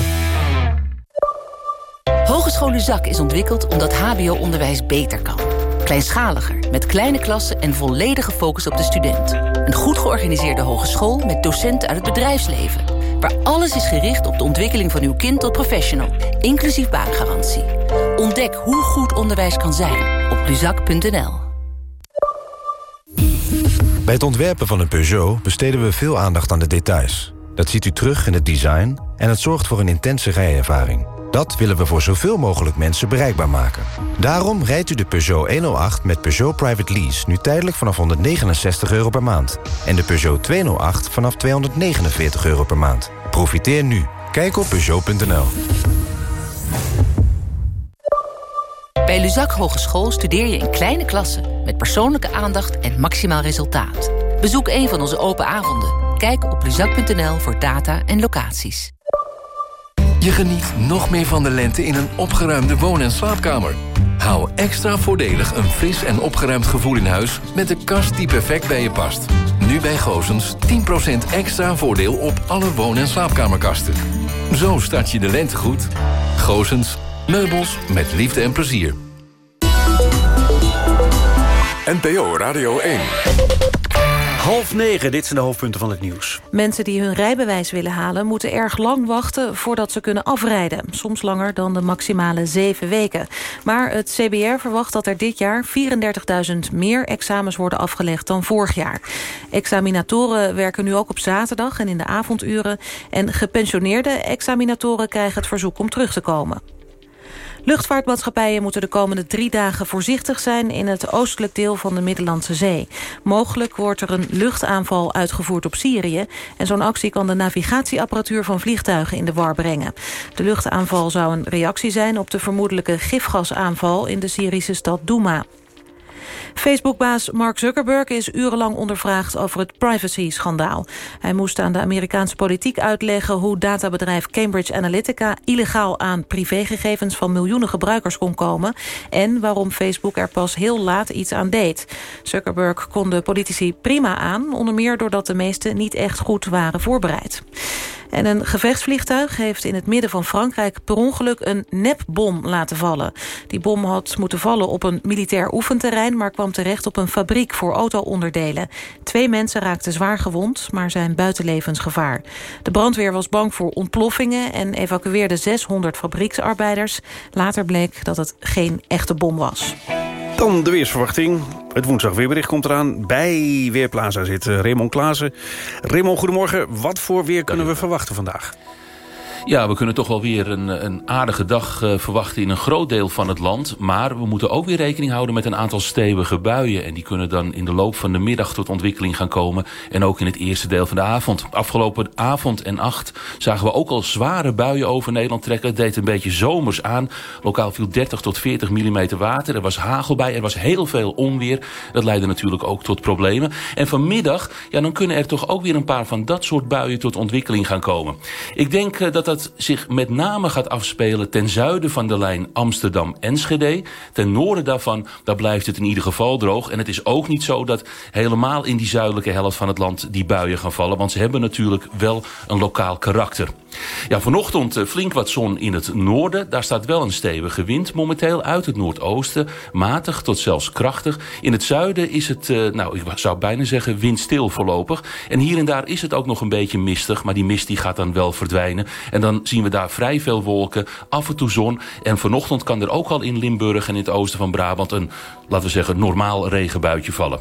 Hogeschool Luzak is ontwikkeld omdat hbo-onderwijs beter kan. Kleinschaliger, met kleine klassen en volledige focus op de student. Een goed georganiseerde hogeschool met docenten uit het bedrijfsleven. Waar alles is gericht op de ontwikkeling van uw kind tot professional. Inclusief baangarantie. Ontdek hoe goed onderwijs kan zijn op luzak.nl. Bij het ontwerpen van een Peugeot besteden we veel aandacht aan de details. Dat ziet u terug in het design en het zorgt voor een intense rijervaring. Dat willen we voor zoveel mogelijk mensen bereikbaar maken. Daarom rijdt u de Peugeot 108 met Peugeot Private Lease... nu tijdelijk vanaf 169 euro per maand. En de Peugeot 208 vanaf 249 euro per maand. Profiteer nu. Kijk op Peugeot.nl. Bij Luzak Hogeschool studeer je in kleine klassen... met persoonlijke aandacht en maximaal resultaat. Bezoek een van onze open avonden. Kijk op luzak.nl voor data en locaties. Je geniet nog meer van de lente in een opgeruimde woon- en slaapkamer. Hou extra voordelig een fris en opgeruimd gevoel in huis... met de kast die perfect bij je past. Nu bij Gozens 10% extra voordeel op alle woon- en slaapkamerkasten. Zo start je de lente goed. Gozens, meubels met liefde en plezier. NPO Radio 1. Half negen, dit zijn de hoofdpunten van het nieuws. Mensen die hun rijbewijs willen halen... moeten erg lang wachten voordat ze kunnen afrijden. Soms langer dan de maximale zeven weken. Maar het CBR verwacht dat er dit jaar 34.000 meer examens worden afgelegd dan vorig jaar. Examinatoren werken nu ook op zaterdag en in de avonduren. En gepensioneerde examinatoren krijgen het verzoek om terug te komen. Luchtvaartmaatschappijen moeten de komende drie dagen voorzichtig zijn... in het oostelijk deel van de Middellandse Zee. Mogelijk wordt er een luchtaanval uitgevoerd op Syrië... en zo'n actie kan de navigatieapparatuur van vliegtuigen in de war brengen. De luchtaanval zou een reactie zijn op de vermoedelijke gifgasaanval... in de Syrische stad Douma. Facebook-baas Mark Zuckerberg is urenlang ondervraagd over het privacy-schandaal. Hij moest aan de Amerikaanse politiek uitleggen hoe databedrijf Cambridge Analytica illegaal aan privégegevens van miljoenen gebruikers kon komen en waarom Facebook er pas heel laat iets aan deed. Zuckerberg kon de politici prima aan, onder meer doordat de meesten niet echt goed waren voorbereid. En een gevechtsvliegtuig heeft in het midden van Frankrijk... per ongeluk een nepbom laten vallen. Die bom had moeten vallen op een militair oefenterrein... maar kwam terecht op een fabriek voor auto-onderdelen. Twee mensen raakten zwaar gewond, maar zijn buiten levensgevaar. De brandweer was bang voor ontploffingen... en evacueerde 600 fabrieksarbeiders. Later bleek dat het geen echte bom was. Dan de weersverwachting. Het woensdag weerbericht komt eraan. Bij Weerplaza zit eh, Raymond Klaassen. Raymond, goedemorgen. Wat voor weer kunnen we verwachten vandaag? Ja, we kunnen toch wel weer een, een aardige dag uh, verwachten in een groot deel van het land. Maar we moeten ook weer rekening houden met een aantal stevige buien. En die kunnen dan in de loop van de middag tot ontwikkeling gaan komen. En ook in het eerste deel van de avond. Afgelopen avond en nacht zagen we ook al zware buien over Nederland trekken. Het deed een beetje zomers aan. Lokaal viel 30 tot 40 mm water. Er was hagel bij, er was heel veel onweer. Dat leidde natuurlijk ook tot problemen. En vanmiddag, ja, dan kunnen er toch ook weer een paar van dat soort buien tot ontwikkeling gaan komen. Ik denk uh, dat dat dat zich met name gaat afspelen ten zuiden van de lijn Amsterdam-Enschede. Ten noorden daarvan, daar blijft het in ieder geval droog. En het is ook niet zo dat helemaal in die zuidelijke helft van het land die buien gaan vallen. Want ze hebben natuurlijk wel een lokaal karakter. Ja, vanochtend eh, flink wat zon in het noorden. Daar staat wel een stevige wind momenteel uit het noordoosten. Matig tot zelfs krachtig. In het zuiden is het, uh, nou ik zou bijna zeggen windstil voorlopig. En hier en daar is het ook nog een beetje mistig. Maar die mist die gaat dan wel verdwijnen. En dan zien we daar vrij veel wolken, af en toe zon. En vanochtend kan er ook al in Limburg en in het oosten van Brabant... een, laten we zeggen, normaal regenbuitje vallen.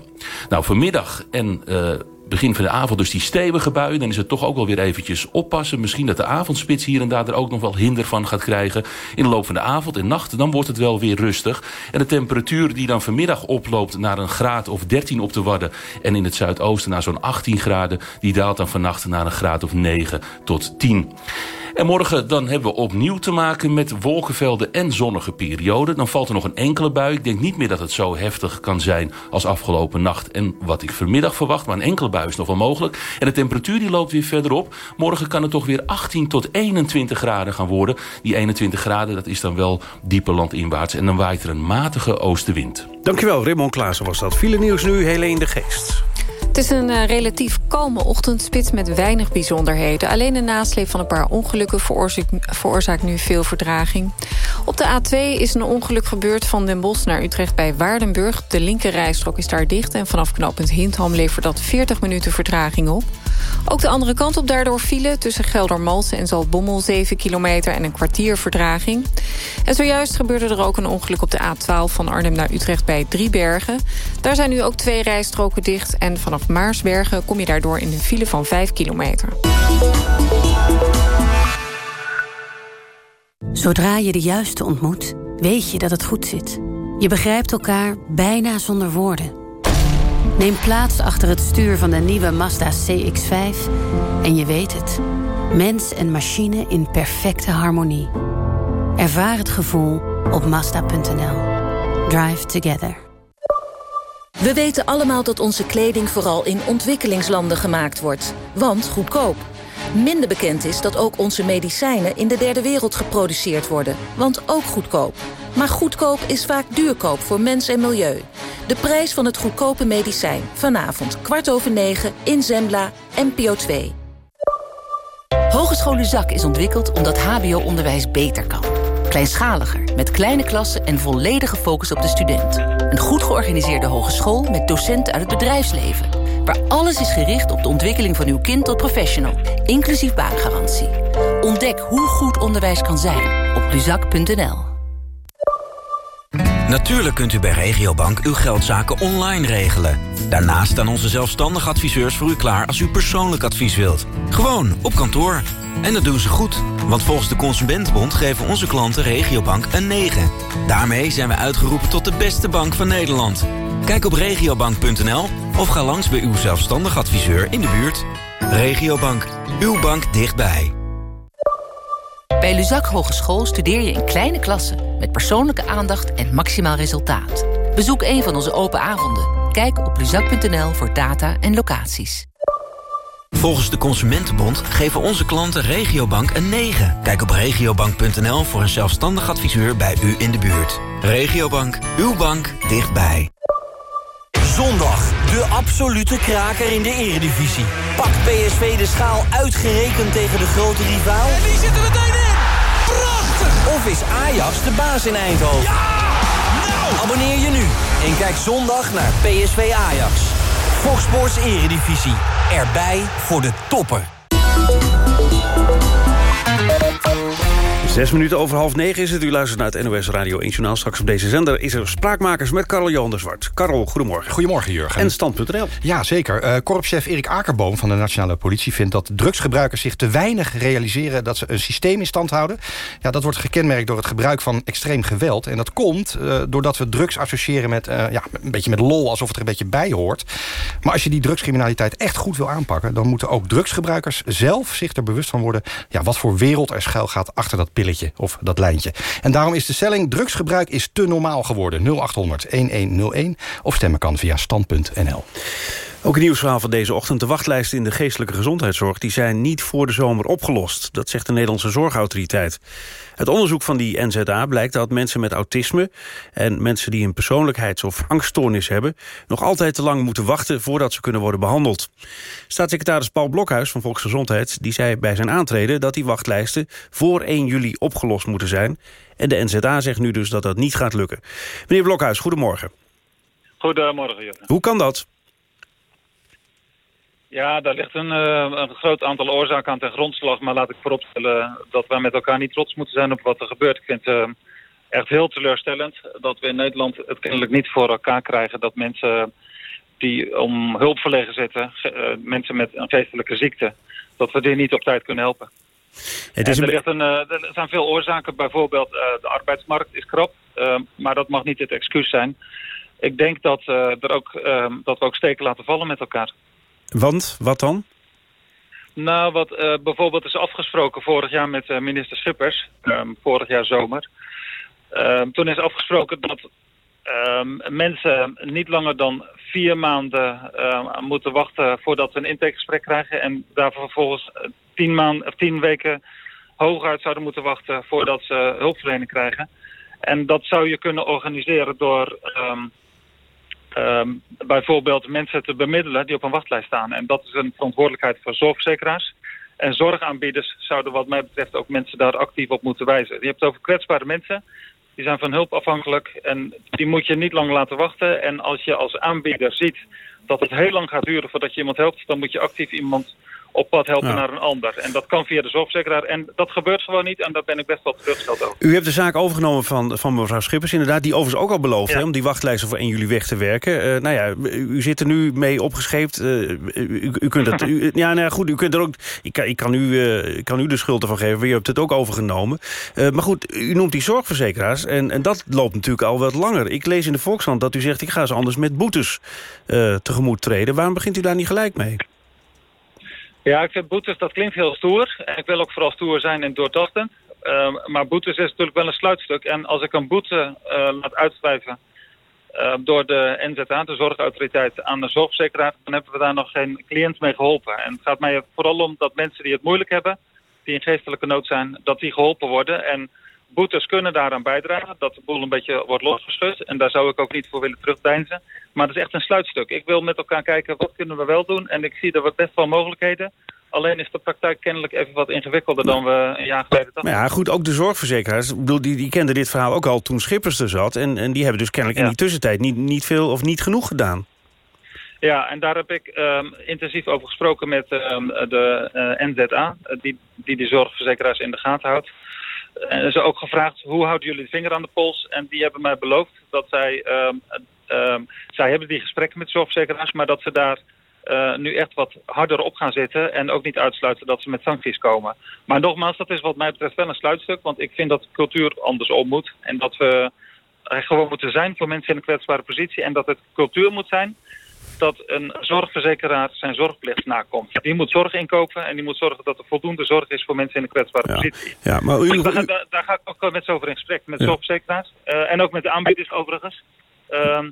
Nou, vanmiddag en... Uh, begin van de avond dus die stevige buien. Dan is het toch ook wel weer eventjes oppassen. Misschien dat de avondspits hier en daar er ook nog wel hinder van gaat krijgen. In de loop van de avond en nacht, dan wordt het wel weer rustig. En de temperatuur die dan vanmiddag oploopt naar een graad of 13 op de Wadden... en in het zuidoosten naar zo'n 18 graden... die daalt dan vannacht naar een graad of 9 tot 10. En morgen dan hebben we opnieuw te maken met wolkenvelden en zonnige perioden. Dan valt er nog een enkele bui. Ik denk niet meer dat het zo heftig kan zijn als afgelopen nacht. En wat ik vanmiddag verwacht, maar een enkele bui is nog wel mogelijk. En de temperatuur die loopt weer verder op. Morgen kan het toch weer 18 tot 21 graden gaan worden. Die 21 graden, dat is dan wel dieper landinwaarts. En dan waait er een matige oostenwind. Dankjewel, Raymond Klaassen was dat. File nieuws nu, Helene de Geest. Het is een uh, relatief kalme ochtendspits met weinig bijzonderheden. Alleen de nasleep van een paar ongelukken veroorzaakt, veroorzaakt nu veel verdraging. Op de A2 is een ongeluk gebeurd van Den Bosch naar Utrecht bij Waardenburg. De linkerrijstrook is daar dicht en vanaf knooppunt Hindham levert dat 40 minuten vertraging op. Ook de andere kant op daardoor file tussen Geldermalsen en Zaltbommel 7 kilometer en een kwartier verdraging. En zojuist gebeurde er ook een ongeluk op de A12 van Arnhem naar Utrecht bij Driebergen. Daar zijn nu ook twee rijstroken dicht en vanaf Maarsbergen kom je daardoor in een file van 5 kilometer. Zodra je de juiste ontmoet, weet je dat het goed zit. Je begrijpt elkaar bijna zonder woorden. Neem plaats achter het stuur van de nieuwe Mazda CX-5 en je weet het. Mens en machine in perfecte harmonie. Ervaar het gevoel op Mazda.nl. Drive together. We weten allemaal dat onze kleding vooral in ontwikkelingslanden gemaakt wordt. Want goedkoop. Minder bekend is dat ook onze medicijnen in de derde wereld geproduceerd worden. Want ook goedkoop. Maar goedkoop is vaak duurkoop voor mens en milieu. De prijs van het goedkope medicijn. Vanavond kwart over negen in Zembla, NPO 2. Hogeschool Luzak is ontwikkeld omdat hbo-onderwijs beter kan. Kleinschaliger, met kleine klassen en volledige focus op de student. Een goed georganiseerde hogeschool met docenten uit het bedrijfsleven. Waar alles is gericht op de ontwikkeling van uw kind tot professional. Inclusief baangarantie. Ontdek hoe goed onderwijs kan zijn op luzak.nl. Natuurlijk kunt u bij Regiobank uw geldzaken online regelen. Daarnaast staan onze zelfstandige adviseurs voor u klaar als u persoonlijk advies wilt. Gewoon op kantoor. En dat doen ze goed, want volgens de Consumentenbond geven onze klanten Regiobank een 9. Daarmee zijn we uitgeroepen tot de beste bank van Nederland. Kijk op regiobank.nl of ga langs bij uw zelfstandig adviseur in de buurt. Regiobank, uw bank dichtbij. Bij Luzak Hogeschool studeer je in kleine klassen... met persoonlijke aandacht en maximaal resultaat. Bezoek een van onze open avonden. Kijk op luzak.nl voor data en locaties. Volgens de Consumentenbond geven onze klanten Regiobank een 9. Kijk op regiobank.nl voor een zelfstandig adviseur bij u in de buurt. Regiobank, uw bank dichtbij. Zondag, de absolute kraker in de eredivisie. Pakt PSV de schaal uitgerekend tegen de grote rivaal? En die zitten meteen in! Prachtig! Of is Ajax de baas in Eindhoven? Nou! Abonneer je nu en kijk zondag naar PSV Ajax. Fox Sports Eredivisie. Erbij voor de toppen. Zes minuten over half negen is het. U luistert naar het NOS Radio 1 Journaal. Straks op deze zender is er Spraakmakers met Karel Johan de Zwart. Karel, goedemorgen. Goedemorgen, Jurgen. En stand.nl. Ja, zeker. Uh, korpschef Erik Akerboom van de Nationale Politie... vindt dat drugsgebruikers zich te weinig realiseren... dat ze een systeem in stand houden. Ja, dat wordt gekenmerkt door het gebruik van extreem geweld. En dat komt uh, doordat we drugs associëren met... Uh, ja, een beetje met lol, alsof het er een beetje bij hoort. Maar als je die drugscriminaliteit echt goed wil aanpakken... dan moeten ook drugsgebruikers zelf zich er bewust van worden... Ja, wat voor wereld er schuil gaat achter dat of dat lijntje. En daarom is de stelling drugsgebruik is te normaal geworden. 0800 1101 of stemmen kan via stand.nl. Ook een nieuwsverhaal van deze ochtend. De wachtlijsten in de geestelijke gezondheidszorg... die zijn niet voor de zomer opgelost. Dat zegt de Nederlandse Zorgautoriteit. Het onderzoek van die NZA blijkt dat mensen met autisme... en mensen die een persoonlijkheids- of angststoornis hebben... nog altijd te lang moeten wachten voordat ze kunnen worden behandeld. Staatssecretaris Paul Blokhuis van Volksgezondheid... die zei bij zijn aantreden dat die wachtlijsten voor 1 juli opgelost moeten zijn. En de NZA zegt nu dus dat dat niet gaat lukken. Meneer Blokhuis, goedemorgen. Goedemorgen, Jurgen. Hoe kan dat? Ja, daar ligt een, uh, een, groot aantal oorzaken aan ten grondslag. Maar laat ik vooropstellen dat wij met elkaar niet trots moeten zijn op wat er gebeurt. Ik vind het uh, echt heel teleurstellend dat we in Nederland het kennelijk niet voor elkaar krijgen... dat mensen die om hulp verlegen zitten, uh, mensen met een geestelijke ziekte... dat we die niet op tijd kunnen helpen. Het is er, een, er zijn veel oorzaken. Bijvoorbeeld de arbeidsmarkt is krap. maar dat mag niet het excuus zijn. Ik denk dat, er ook, dat we ook steken laten vallen met elkaar. Want, wat dan? Nou, wat uh, bijvoorbeeld is afgesproken vorig jaar met uh, minister Schippers, um, vorig jaar zomer. Um, toen is afgesproken dat um, mensen niet langer dan vier maanden moeten wachten voordat ze een intakegesprek krijgen. En daarvoor vervolgens tien, maanden, of tien weken hooguit zouden moeten wachten voordat ze hulpverlening krijgen. En dat zou je kunnen organiseren door Um, bijvoorbeeld mensen te bemiddelen die op een wachtlijst staan. En dat is een verantwoordelijkheid van zorgverzekeraars. En zorgaanbieders zouden wat mij betreft ook mensen daar actief op moeten wijzen. Je hebt het over kwetsbare mensen. Die zijn van hulp afhankelijk en die moet je niet lang laten wachten. En als je als aanbieder ziet dat het heel lang gaat duren voordat je iemand helpt... dan moet je actief iemand op pad helpen ja. naar een ander. En dat kan via de zorgverzekeraar. En dat gebeurt gewoon niet. En daar ben ik best wel teruggesteld over. U hebt de zaak overgenomen van, van mevrouw Schippers. Inderdaad, die overigens ook al beloofd ja. om die wachtlijsten voor 1 juli weg te werken. Uh, nou ja, u zit er nu mee opgescheept. Uh, u, u, kunt het, u, ja, nou goed, u kunt er ook... Ik kan, ik kan, u, uh, ik kan u de schuld ervan geven, maar u hebt het ook overgenomen. maar goed, u noemt die zorgverzekeraars. En, en dat loopt natuurlijk al wat langer. Ik lees in de Volkshand dat u zegt... ik ga ze anders met boetes tegemoet treden. Waarom begint u daar niet gelijk mee? Ja, ik vind boetes, dat klinkt heel stoer. En ik wil ook vooral stoer zijn en doordachtend. Uh, maar boetes is natuurlijk wel een sluitstuk. En als ik een boete uh, laat uitschrijven eh, door de NZA, de zorgautoriteit, aan de zorgverzekeraar, dan hebben we daar nog geen cliënt mee geholpen. En het gaat mij vooral om dat mensen die het moeilijk hebben, die in geestelijke nood zijn, dat die geholpen worden. En boetes kunnen daaraan bijdragen, dat de boel een beetje wordt losgeschud. En daar zou ik ook niet voor willen terugdeinzen. Maar dat is echt een sluitstuk. Ik wil met elkaar kijken, wat kunnen we wel doen? En ik zie er best wel mogelijkheden. Alleen is de praktijk kennelijk even wat ingewikkelder dan we een jaar geleden dachten. Ja, goed, ook de zorgverzekeraars, ik bedoel, die, die kenden dit verhaal ook al toen Schippers er zat. En, en die hebben dus kennelijk in die tussentijd niet, niet veel of niet genoeg gedaan. Ja, en daar heb ik ehm, intensief over gesproken met ehm, de eh, NZA, die, die de zorgverzekeraars in de gaten houdt. Ze ook gevraagd, hoe houden jullie de vinger aan de pols? En die hebben mij beloofd dat zij, ehm, ehm, zij hebben die gesprekken met zorgverzekeraars, maar dat ze daar eh, nu echt wat harder op gaan zitten en ook niet uitsluiten dat ze met sancties komen. Maar nogmaals, dat is wat mij betreft wel een sluitstuk, want ik vind dat cultuur andersom moet. En dat we er gewoon moeten zijn voor mensen in een kwetsbare positie en dat het cultuur moet zijn dat een zorgverzekeraar zijn zorgplicht nakomt. Die moet zorg inkopen en die moet zorgen dat er voldoende zorg is voor mensen in een kwetsbare positie. Ja, maar u, daar, daar- daar ga ik ook met zo over in gesprek met Ja. zorgverzekeraars. eh, en ook met de aanbieders overigens. Ehm,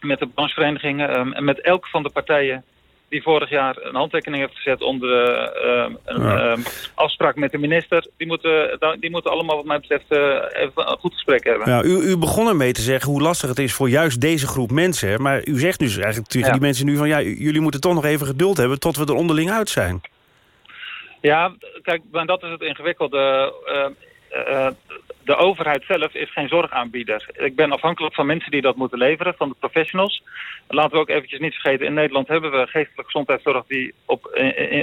met de brancheverenigingen ehm, en met elk van de partijen die vorig jaar een handtekening heeft gezet onder de, ehm, een Ja. ehm, afspraak met de minister. Die moeten, da- die moeten allemaal wat mij betreft eh, even een goed gesprek hebben. Ja, u, u begon ermee te zeggen hoe lastig het is voor juist deze groep mensen. Maar u zegt dus eigenlijk tegen Ja. die mensen nu van... ja, jullie moeten toch nog even geduld hebben tot we er onderling uit zijn. Ja, kijk, maar dat is het ingewikkelde. Eh, eh, de overheid zelf is geen zorgaanbieder. Ik ben afhankelijk van mensen die dat moeten leveren, van de professionals. Laten we ook eventjes niet vergeten, in Nederland hebben we geestelijke gezondheidszorg die op,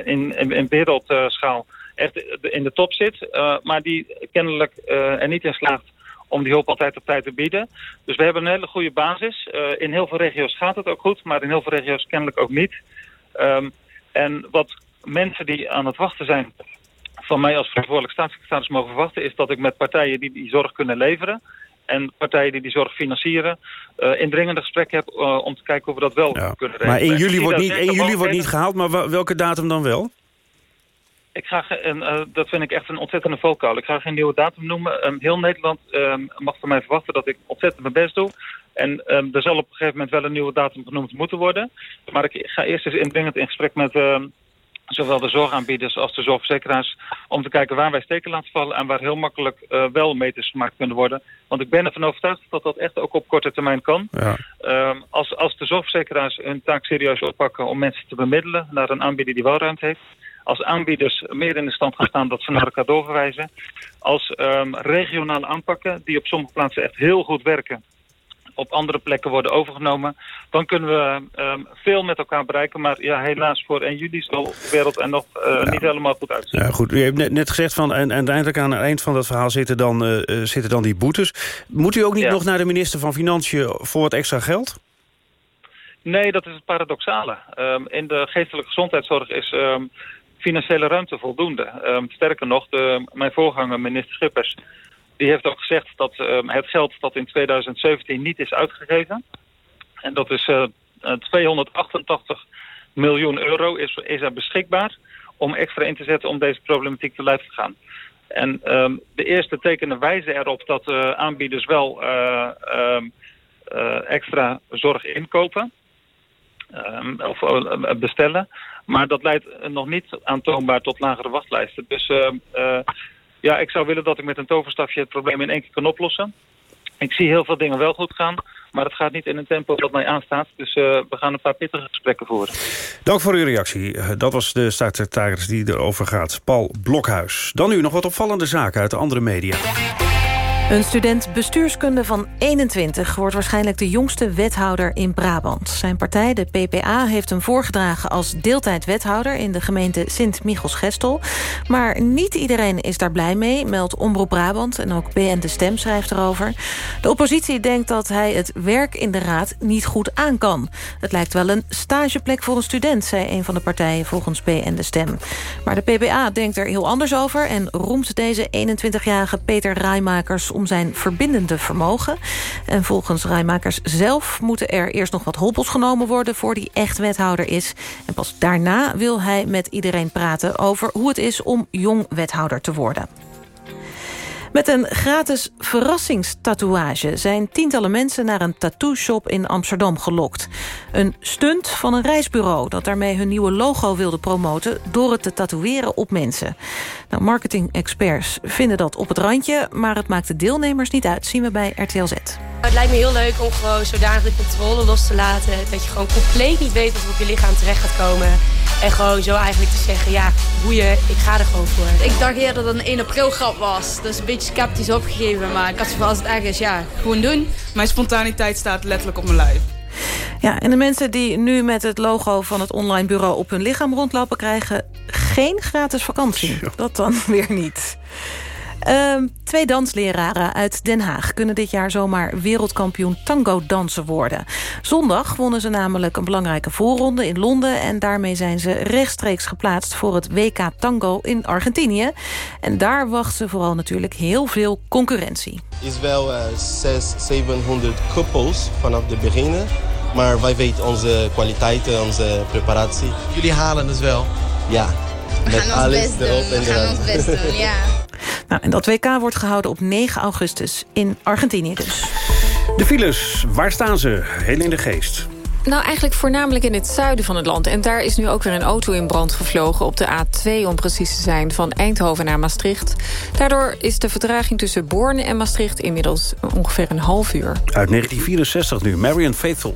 in, in, wereldschaal echt in de top zit. eh, maar die kennelijk eh, er niet in slaagt om die hulp altijd op tijd te bieden. Dus we hebben een hele goede basis. Eh, in heel veel regio's gaat het ook goed, maar in heel veel regio's kennelijk ook niet. Ehm, en wat mensen die aan het wachten zijn van mij als verantwoordelijk staatssecretaris mogen verwachten... is dat ik met partijen die die zorg kunnen leveren... en partijen die die zorg financieren... eh indringende gesprekken heb eh, om te kijken hoe we dat wel kunnen regelen. Maar 1 Ik juli wordt niet, 1 juli wordt niet gehaald, maar welke datum dan wel? Ik ga, en, eh, dat vind ik echt een ontzettende valkuil. Ik ga geen nieuwe datum noemen. Ehm, heel Nederland ehm, mag van mij verwachten dat ik ontzettend mijn best doe. En ehm, er zal op een gegeven moment wel een nieuwe datum genoemd moeten worden. Maar ik ga eerst eens indringend in gesprek met zowel de zorgaanbieders als de zorgverzekeraars... om te kijken waar wij steken laten vallen en waar heel makkelijk eh, wel meters gemaakt kunnen worden. Want ik ben ervan overtuigd dat dat echt ook op korte termijn kan. Ja. Ehm, als, als de zorgverzekeraars hun taak serieus oppakken om mensen te bemiddelen naar een aanbieder die wel ruimte heeft. Als aanbieders meer in de stand gaan staan dat ze naar elkaar doorverwijzen. Als ehm, regionale aanpakken die op sommige plaatsen echt heel goed werken op andere plekken worden overgenomen. Dan kunnen we ehm, veel met elkaar bereiken. Maar ja, helaas voor 1 juli zal de wereld er nog eh, niet helemaal goed uitzien. Ja, goed. U heeft net, net gezegd van en, en uiteindelijk aan het eind van dat verhaal zitten dan, eh, eh, zitten dan die boetes. Moet u ook niet Ja. nog naar de minister van Financiën voor het extra geld? Nee, dat is het paradoxale. Ehm, in de geestelijke gezondheidszorg is ehm, financiële ruimte voldoende. Sterker nog, de, mijn voorganger, minister Schippers... die heeft ook gezegd dat ehm, het geld dat in 2017 niet is uitgegeven... en dat is eh, eh, 288 miljoen euro is, is er beschikbaar... om extra in te zetten om deze problematiek te lijf te gaan. En ehm, de eerste tekenen wijzen erop dat eh, aanbieders wel eh, ehm, eh, extra zorg inkopen of eh, bestellen. Maar dat leidt nog niet aantoonbaar tot lagere wachtlijsten. Dus eh, ja, ik zou willen dat ik met een toverstafje het probleem in één keer kan oplossen. Ik zie heel veel dingen wel goed gaan, maar het gaat niet in een tempo dat mij aanstaat. Dus eh, we gaan een paar pittige gesprekken voeren. Dank voor uw reactie. Eh, Dat was de staatssecretaris die erover gaat, Paul Blokhuis. Dan nu nog wat opvallende zaken uit de andere media. Een student bestuurskunde van 21 wordt waarschijnlijk de jongste wethouder in Brabant. Zijn partij, de PPA, heeft hem voorgedragen als deeltijdwethouder in de gemeente Sint-Michels-Gestel. Maar niet iedereen is daar blij mee, meldt Omroep Brabant en ook BN De Stem schrijft erover. De oppositie denkt dat hij het werk in de raad niet goed aan kan. Het lijkt wel een stageplek voor een student, zei een van de partijen volgens BN De Stem. Maar de PPA denkt er heel anders over en roemt deze 21-jarige Peter Rijmakers om zijn verbindende vermogen. En volgens Rijmakers zelf moeten er eerst nog wat hobbels genomen worden... voor die echt wethouder is. En pas daarna wil hij met iedereen praten over hoe het is om jong wethouder te worden. Met een gratis verrassingstatoeage zijn tientallen mensen naar een tattoo-shop in Amsterdam gelokt. Een stunt van een reisbureau dat daarmee hun nieuwe logo wilde promoten door het te tatoeëren op mensen. Nou, marketing-experts vinden dat op het randje, maar het maakt de deelnemers niet uit, zien we bij RTL Z. Het lijkt me heel leuk om gewoon zodanig de controle los te laten. Dat je gewoon compleet niet weet wat er op je lichaam terecht gaat komen. En gewoon zo eigenlijk te zeggen, ja, boeien, ik ga er gewoon voor. Ik dacht eerder dat het een 1 april grap was. Dus een beetje sceptisch opgegeven. Maar ik had als het echt is, ja, gewoon doen. Mijn spontaniteit staat letterlijk op mijn lijf. Ja, en de mensen die nu met het logo van het online bureau op hun lichaam rondlopen... krijgen geen gratis vakantie. Dat dan weer niet. Ehm, twee dansleraren uit Den Haag kunnen dit jaar zomaar wereldkampioen tango dansen worden. Zondag wonnen ze namelijk een belangrijke voorronde in Londen... en daarmee zijn ze rechtstreeks geplaatst voor het WK Tango in Argentinië. En daar wacht ze vooral natuurlijk heel veel concurrentie. is wel eh 600, 700 koppels vanaf de beginnen. Maar wij weten onze kwaliteiten, onze preparatie. Jullie halen het wel. Ja, met alles erop en eraan. ja. Nou, en dat WK wordt gehouden op 9 augustus in Argentinië dus. De files, waar staan ze? Heel in de geest. Nou, eigenlijk voornamelijk in het zuiden van het land. En daar is nu ook weer een auto in brand gevlogen... op de A2 om precies te zijn, van Eindhoven naar Maastricht. Daardoor is de vertraging tussen Borne en Maastricht... inmiddels ongeveer een half uur. Uit 1964 nu, Marian Faithful.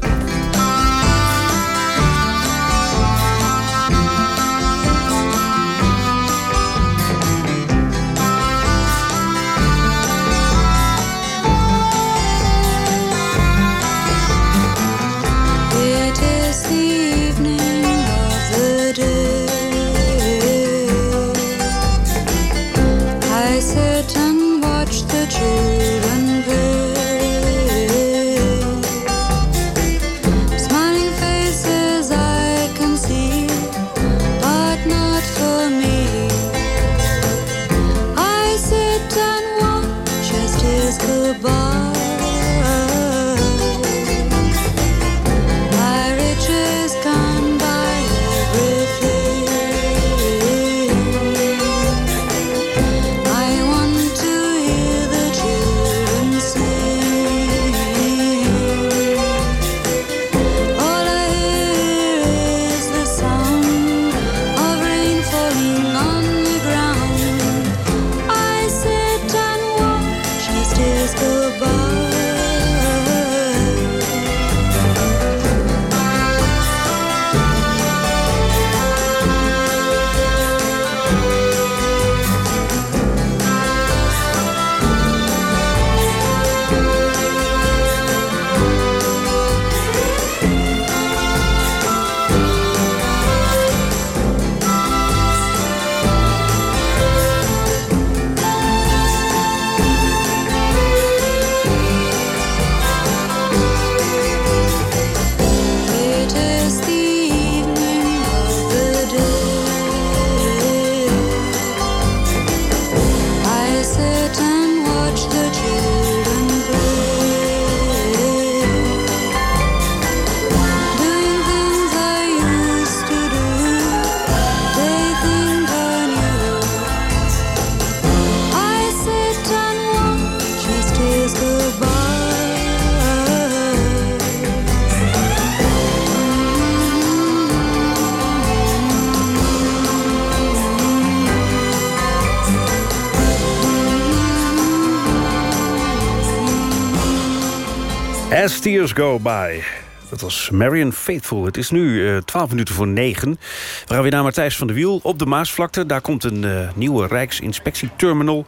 As Tears Go By. Dat was Marion Faithful. Het is nu eh 12 minuten voor 9. We gaan weer naar Matthijs van der Wiel op de Maasvlakte. Daar komt een eh, nieuwe Rijksinspectieterminal...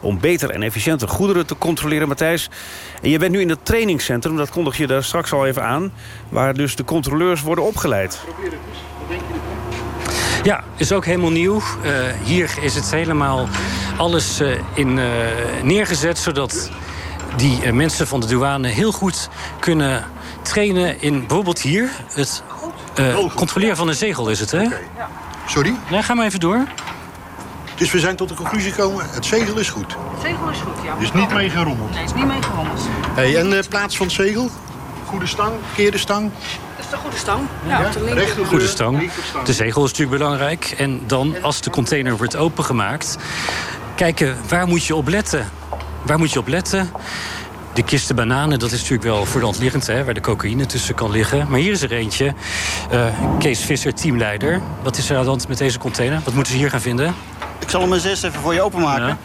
om beter en efficiënter goederen te controleren, Matthijs. En je bent nu in het trainingscentrum, dat kondig je daar straks al even aan... waar dus de controleurs worden opgeleid. Ja, is ook helemaal nieuw. Eh, hier is het helemaal alles eh, in, eh, neergezet... zodat die eh, mensen van de douane heel goed kunnen trainen in bijvoorbeeld hier... het eh, controleren van een zegel is het, hè? Sorry? Nee, ga maar even door. Dus we zijn tot de conclusie gekomen, het zegel is goed. Zegel is goed, ja. Is niet mee gerommeld. Nee, is niet meegerommeld. Hey, en de plaats van het zegel? Goede stang, keerde stang. Dat is de goede stang. Ja, de linker. recht op Goede stang. De zegel is natuurlijk belangrijk. En dan, als de container wordt opengemaakt... kijken, waar moet je op letten waar moet je op letten? De kisten bananen, dat is natuurlijk wel voor de hand liggend, hè, waar de cocaïne tussen kan liggen. Maar hier is er eentje. Eh, Kees Visser, teamleider. Wat is er aan de hand met deze container? Wat moeten ze hier gaan vinden? Ik zal hem eens even voor je openmaken.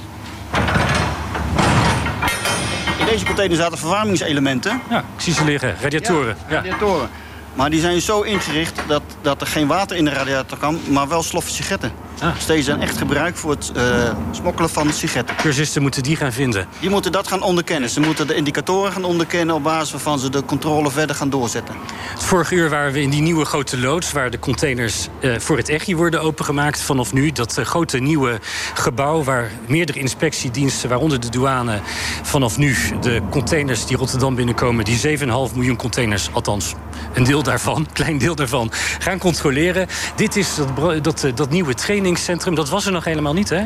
In deze container zaten verwarmingselementen. Ja, ik zie ze liggen. Radiatoren. Ja, radiatoren. Maar die zijn zo ingericht dat, dat er geen water in de radiator kan, maar wel sloffen sigaretten. Ah. Dus deze zijn echt gebruikt voor het eh, smokkelen van sigaretten. Cursisten moeten die gaan vinden. Die moeten dat gaan onderkennen. Ze moeten de indicatoren gaan onderkennen op basis waarvan ze de controle verder gaan doorzetten. Het vorige uur waren we in die nieuwe grote loods... waar de containers eh, voor het EGI worden opengemaakt. Vanaf nu dat eh, grote nieuwe gebouw... waar meerdere inspectiediensten, waaronder de douane... vanaf nu de containers die Rotterdam binnenkomen... die 7,5 miljoen containers, althans een deel daarvan, een klein deel daarvan... gaan controleren. Dit is dat, dat, dat nieuwe trainingscentrum. Dat was er nog helemaal niet, hè?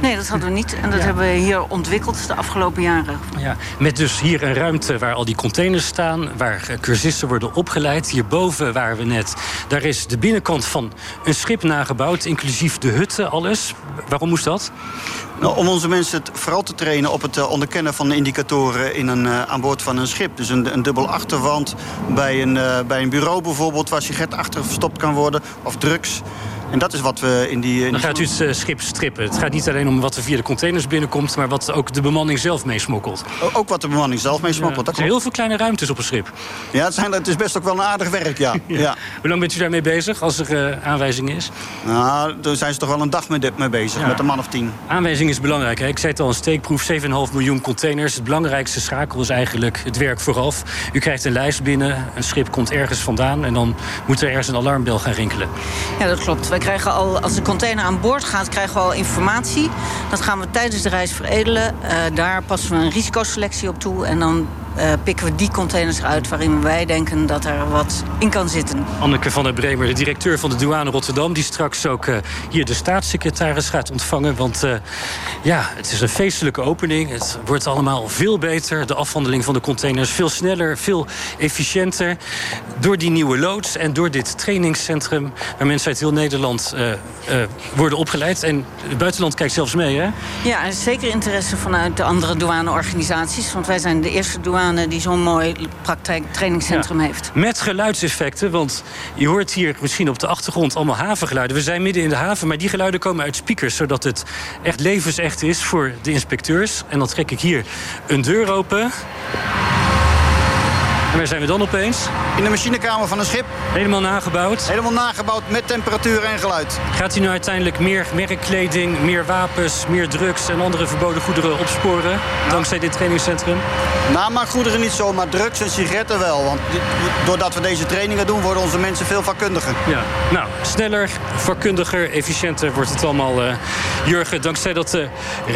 Nee, dat hadden we niet. En dat hebben we hier ontwikkeld de afgelopen jaren. Ja, met dus hier een ruimte waar al die containers staan... waar eh, cursisten worden opgeleid. Hierboven waren we net, daar is de binnenkant van een schip nagebouwd... inclusief de hutten, alles. Waarom moest dat? Nou, om onze mensen het vooral te trainen op het eh, onderkennen van de indicatoren in een, eh, aan boord van een schip. Dus een, een dubbel achterwand bij een, eh, bij een bureau bijvoorbeeld... waar sigaret achter verstopt kan worden, of drugs. En dat is wat we in die... In Dan gaat u het eh, schip strippen. Het gaat niet alleen om wat er via de containers binnenkomt... maar wat ook de bemanning zelf meesmokkelt. Ook wat de bemanning zelf mee smokkelt. er zijn heel veel kleine ruimtes op een schip. Ja, het, zijn, het is best ook wel een aardig werk, ja. ja. Hoe lang bent u daarmee bezig als er eh, aanwijzing is? Nou, daar zijn ze toch wel een dag mee, bezig, Ja. met een man of tien. Aanwijzing is belangrijk. Hè? Ik zei het al, een steekproef, 7,5 miljoen containers. Het belangrijkste schakel is eigenlijk het werk vooraf. U krijgt een lijst binnen, een schip komt ergens vandaan... en dan moet er ergens een alarmbel gaan rinkelen. Ja, dat klopt. Wij krijgen al, als de container aan boord gaat, krijgen we al informatie. Dat gaan we tijdens de reis veredelen. Eh, daar passen we een risicoselectie op toe. En dan eh, pikken we die containers uit waarin wij denken dat er wat in kan zitten. Anneke van der Bremer, de directeur van de douane Rotterdam... die straks ook eh, hier de staatssecretaris gaat ontvangen. Want eh, ja, het is een feestelijke opening. Het wordt allemaal veel beter. De afhandeling van de containers veel sneller, veel efficiënter. Door die nieuwe loods en door dit trainingscentrum... waar mensen uit heel Nederland worden opgeleid. En het buitenland kijkt zelfs mee, hè? Ja, er is zeker interesse vanuit de andere douaneorganisaties. Want wij zijn de eerste douane die zo'n mooi praktijktrainingscentrum heeft. Met geluidseffecten, want je hoort hier misschien op de achtergrond allemaal havengeluiden. We zijn midden in de haven, maar die geluiden komen uit speakers... zodat het echt levensecht is voor de inspecteurs. En dan trek ik hier een deur open. En waar zijn we dan opeens? In de machinekamer van een schip. Helemaal nagebouwd. Helemaal nagebouwd met temperatuur en geluid. Gaat u nu uiteindelijk meer merkkleding, meer wapens, meer drugs... en andere verboden goederen opsporen dankzij dit trainingscentrum? Nou, maar goederen niet zo, maar drugs en sigaretten wel. Want doordat we deze trainingen doen, worden onze mensen veel vakkundiger. Ja, nou, sneller, vakkundiger, efficiënter wordt het allemaal. eh, Jurgen, dankzij dat, eh,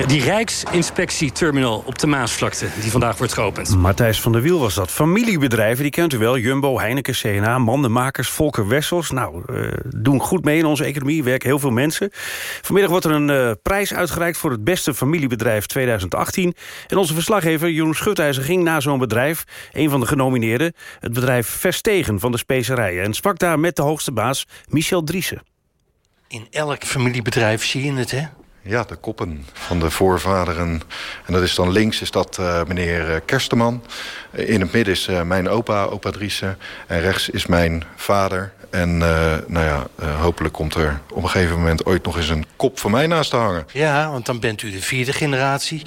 die Rijksinspectieterminal op de Maasvlakte... die vandaag wordt geopend. Matthijs van der Wiel was dat. Familiebedrijven, die kent u wel. Jumbo, Heineken, CNA, Mandenmakers, Volker Wessels. Nou, eh, doen goed mee in onze economie. Werken heel veel mensen. Vanmiddag wordt er een eh, prijs uitgereikt... voor het beste familiebedrijf 2018. En onze verslaggever Jeroen Schutijzer ging naar zo'n bedrijf. Een van de genomineerden. Het bedrijf Verstegen van de Specerijen. En sprak daar met de hoogste baas, Michel Driessen. In elk familiebedrijf zie je het, hè? Ja, de koppen van de voorvaderen. En dat is dan links is dat eh, meneer eh, Kersteman. Eh, in het midden is mijn opa, opa Driessen. En rechts is mijn vader. En nou ja, hopelijk komt er op een gegeven moment ooit nog eens een kop van mij naast te hangen. Ja, want dan bent u de vierde generatie.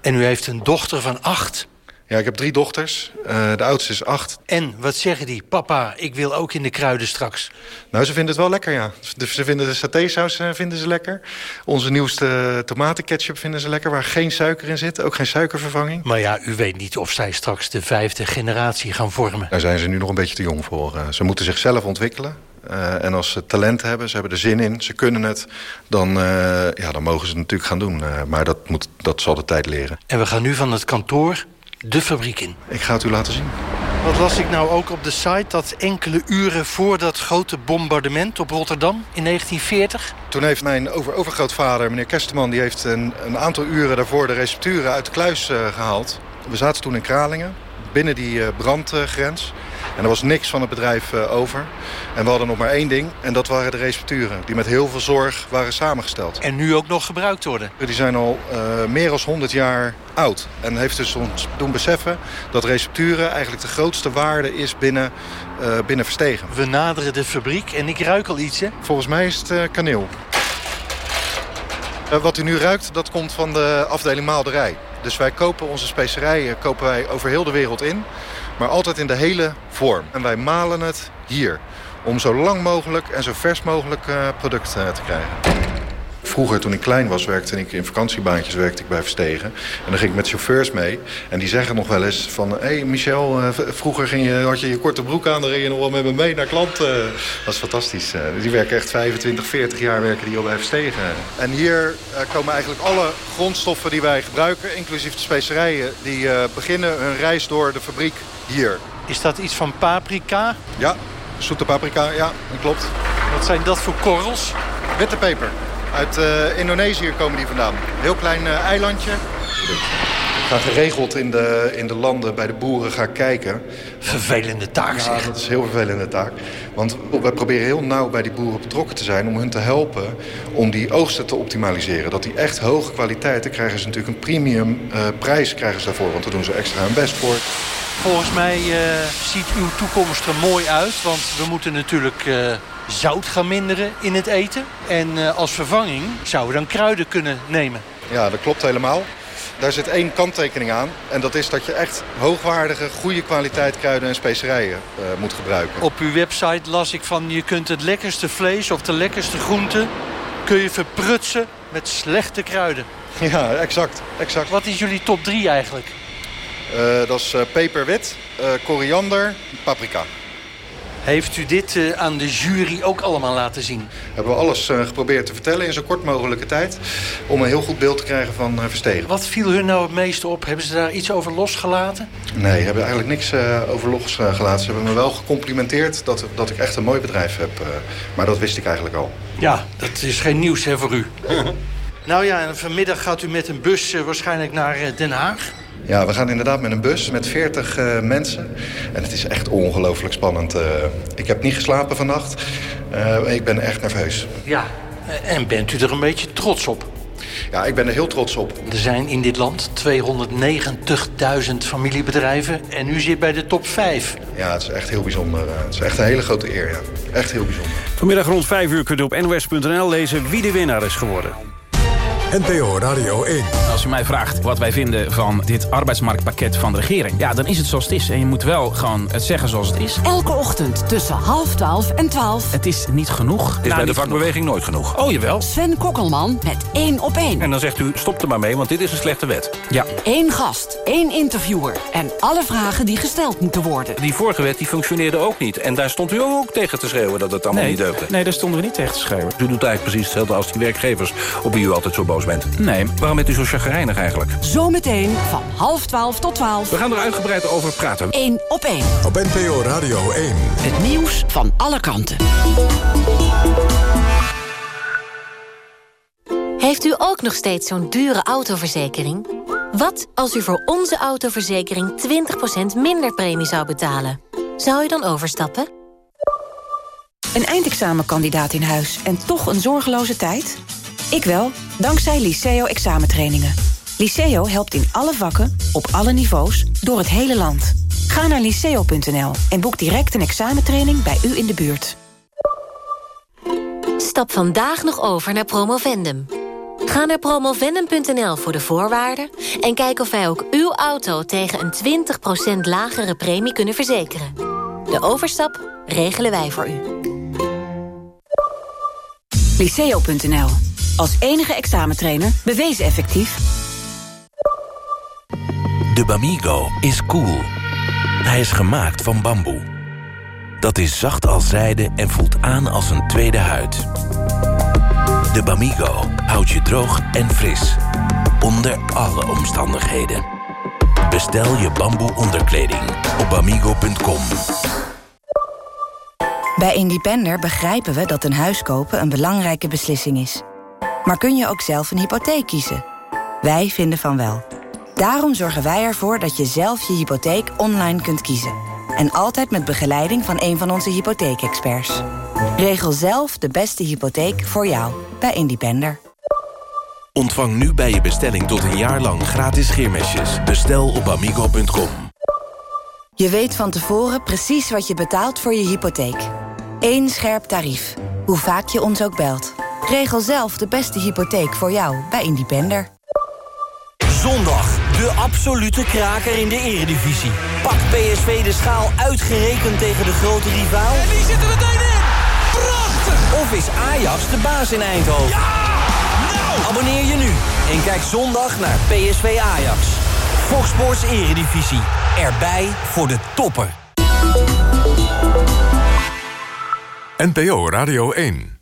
En u heeft een dochter van acht. Ja, ik heb drie dochters. Eh, de oudste is acht. En wat zeggen die? Papa, ik wil ook in de kruiden straks. Nou, ze vinden het wel lekker, ja. Ze vinden de satésaus eh, vinden ze lekker. Onze nieuwste tomatenketchup vinden ze lekker... waar geen suiker in zit, ook geen suikervervanging. Maar ja, u weet niet of zij straks de vijfde generatie gaan vormen. Daar zijn ze nu nog een beetje te jong voor. Eh, ze moeten zichzelf ontwikkelen. En als ze talent hebben, ze hebben er zin in, ze kunnen het... dan, ja, dan mogen ze het natuurlijk gaan doen. Maar dat, moet, dat zal de tijd leren. En we gaan nu van het kantoor de fabriek in. Ik ga het u laten zien. Wat las ik nou ook op de site? Dat enkele uren voor dat grote bombardement op Rotterdam in 1940... Toen heeft mijn over overgrootvader, meneer Kersteman... die heeft een, een aantal uren daarvoor de recepturen uit de kluis eh, gehaald. We zaten toen in Kralingen, binnen die eh, brandgrens. En er was niks van het bedrijf eh, over. En we hadden nog maar één ding. En dat waren de recepturen. Die met heel veel zorg waren samengesteld. En nu ook nog gebruikt worden. Die zijn al eh, meer dan 100 jaar oud. En heeft dus ons doen beseffen dat recepturen eigenlijk de grootste waarde is binnen, eh, binnen Verstegen. We naderen de fabriek en ik ruik al iets, hè? Volgens mij is het kaneel. Wat u nu ruikt, dat komt van de afdeling maalderij. Dus wij kopen onze specerijen kopen wij over heel de wereld in. Maar altijd in de hele vorm. En wij malen het hier. Om zo lang mogelijk en zo vers mogelijk eh, product eh, te krijgen. Vroeger, toen ik klein was, werkte ik in vakantiebaantjes werkte ik bij Verstegen. En dan ging ik met chauffeurs mee. En die zeggen nog wel eens van... Hé hey Michel, eh, vroeger ging je, had je je korte broek aan... dan reed je nog wel met me mee naar klanten. Dat is fantastisch. Eh, Die werken echt 25, 40 jaar werken die al bij Verstegen. En hier eh, komen eigenlijk alle grondstoffen die wij gebruiken... inclusief de specerijen, die eh, beginnen hun reis door de fabriek hier. Is dat iets van paprika? Ja, zoete paprika, ja, dat klopt. Wat zijn dat voor korrels? Witte peper. Uit eh, Indonesië komen die vandaan. Heel klein eh, eilandje. Ik ga geregeld in de, in de landen bij de boeren gaan kijken. Vervelende taak, Ja, zeg. dat is een heel vervelende taak. Want wij proberen heel nauw bij die boeren betrokken te zijn... om hun te helpen om die oogsten te optimaliseren. Dat die echt hoge kwaliteit, daar krijgen ze natuurlijk een premium eh, prijs krijgen ze daarvoor. Want daar doen ze extra hun best voor. Volgens mij eh, ziet uw toekomst er mooi uit. Want we moeten natuurlijk eh, zout gaan minderen in het eten. En eh, als vervanging zouden we dan kruiden kunnen nemen. Ja, dat klopt helemaal. Daar zit één kanttekening aan. En dat is dat je echt hoogwaardige, goede kwaliteit kruiden en specerijen eh, moet gebruiken. Op uw website las ik van je kunt het lekkerste vlees of de lekkerste groenten... kun je verprutsen met slechte kruiden. Ja, exact. exact. Wat is jullie top 3 eigenlijk? Eh, dat is peperwit, koriander, paprika. Heeft u dit eh, aan de jury ook allemaal laten zien? Hebben we alles eh, geprobeerd te vertellen in zo kort mogelijke tijd... om een heel goed beeld te krijgen van eh, Verstegen. Wat viel hun nou het meeste op? Hebben ze daar iets over losgelaten? Nee, hebben eigenlijk niks over losgelaten. Ze hebben me wel gecomplimenteerd dat, dat ik echt een mooi bedrijf heb. maar dat wist ik eigenlijk al. Ja, dat is geen nieuws hè, voor u. nou ja, en vanmiddag gaat u met een bus waarschijnlijk naar Den Haag. Ja, we gaan inderdaad met een bus met 40 eh, mensen. En het is echt ongelooflijk spannend. eh. ik heb niet geslapen vannacht. Eh, ik ben echt nerveus. Ja, en bent u er een beetje trots op? Ja, ik ben er heel trots op. Er zijn in dit land 290.000 familiebedrijven en u zit bij de top 5. Ja, het is echt heel bijzonder. eh. Het is echt een hele grote eer, ja. Echt heel bijzonder. Vanmiddag rond 5 uur kunt u op nos.nl lezen wie de winnaar is geworden. NPO Radio 1. Als u mij vraagt wat wij vinden van dit arbeidsmarktpakket van de regering... ja, dan is het zoals het is. En je moet wel gewoon het zeggen zoals het is. Elke ochtend tussen half twaalf en twaalf. Het is niet genoeg. Het is bij de vakbeweging nooit genoeg. Oh, jawel. Sven Kokkelman met één op één. En dan zegt u, stop er maar mee, want dit is een slechte wet. Ja. Eén gast, één interviewer en alle vragen die gesteld moeten worden. Die vorige wet die functioneerde ook niet. En daar stond u ook tegen te schreeuwen dat het allemaal Nee, niet deugde. nee, daar stonden we niet tegen te schrijven. U doet eigenlijk precies hetzelfde als die werkgevers op wie u altijd zo boos bent. Nee. Waarom bent u zo chagrijnig eigenlijk? Zometeen van half twaalf tot twaalf. We gaan er uitgebreid over praten. Eén op één. Op NPO Radio 1. Het nieuws van alle kanten. Heeft u ook nog steeds zo'n dure autoverzekering? Wat als u voor onze autoverzekering 20% minder premie zou betalen? Zou u dan overstappen? Een eindexamenkandidaat in huis en toch een zorgeloze tijd? Ik wel, dankzij Liceo examentrainingen. Liceo helpt in alle vakken, op alle niveaus, door het hele land. Ga naar liceo.nl en boek direct een examentraining bij u in de buurt. Stap vandaag nog over naar Promovendum. Ga naar promovendum.nl voor de voorwaarden... en kijk of wij ook uw auto tegen een 20% lagere premie kunnen verzekeren. De overstap regelen wij voor u. Liceo.nl. Als enige examentrainer bewezen effectief. De Bamigo is cool. Hij is gemaakt van bamboe. Dat is zacht als zijde en voelt aan als een tweede huid. De Bamigo houdt je droog en fris. Onder alle omstandigheden. Bestel je bamboe onderkleding op bamigo.com. Bij Independer begrijpen we dat een huis kopen een belangrijke beslissing is. Maar kun je ook zelf een hypotheek kiezen? Wij vinden van wel. Daarom zorgen wij ervoor dat je zelf je hypotheek online kunt kiezen. En altijd met begeleiding van een van onze hypotheekexperts. Regel zelf de beste hypotheek voor jou bij Independer. Ontvang nu bij je bestelling tot een jaar lang gratis scheermesjes. Bestel op amigo.com. Je weet van tevoren precies wat je betaalt voor je hypotheek. Eén scherp tarief, hoe vaak je ons ook belt. Regel zelf de beste hypotheek voor jou bij Independer. Zondag, de absolute kraker in de eredivisie. Pakt PSV de schaal uitgerekend tegen de grote rivaal? En die zitten meteen in! Prachtig! Of is Ajax de baas in Eindhoven? Ja! Nou! Abonneer je nu en kijk zondag naar PSV Ajax. Fox Sports Eredivisie. Erbij voor de topper. NPO Radio 1.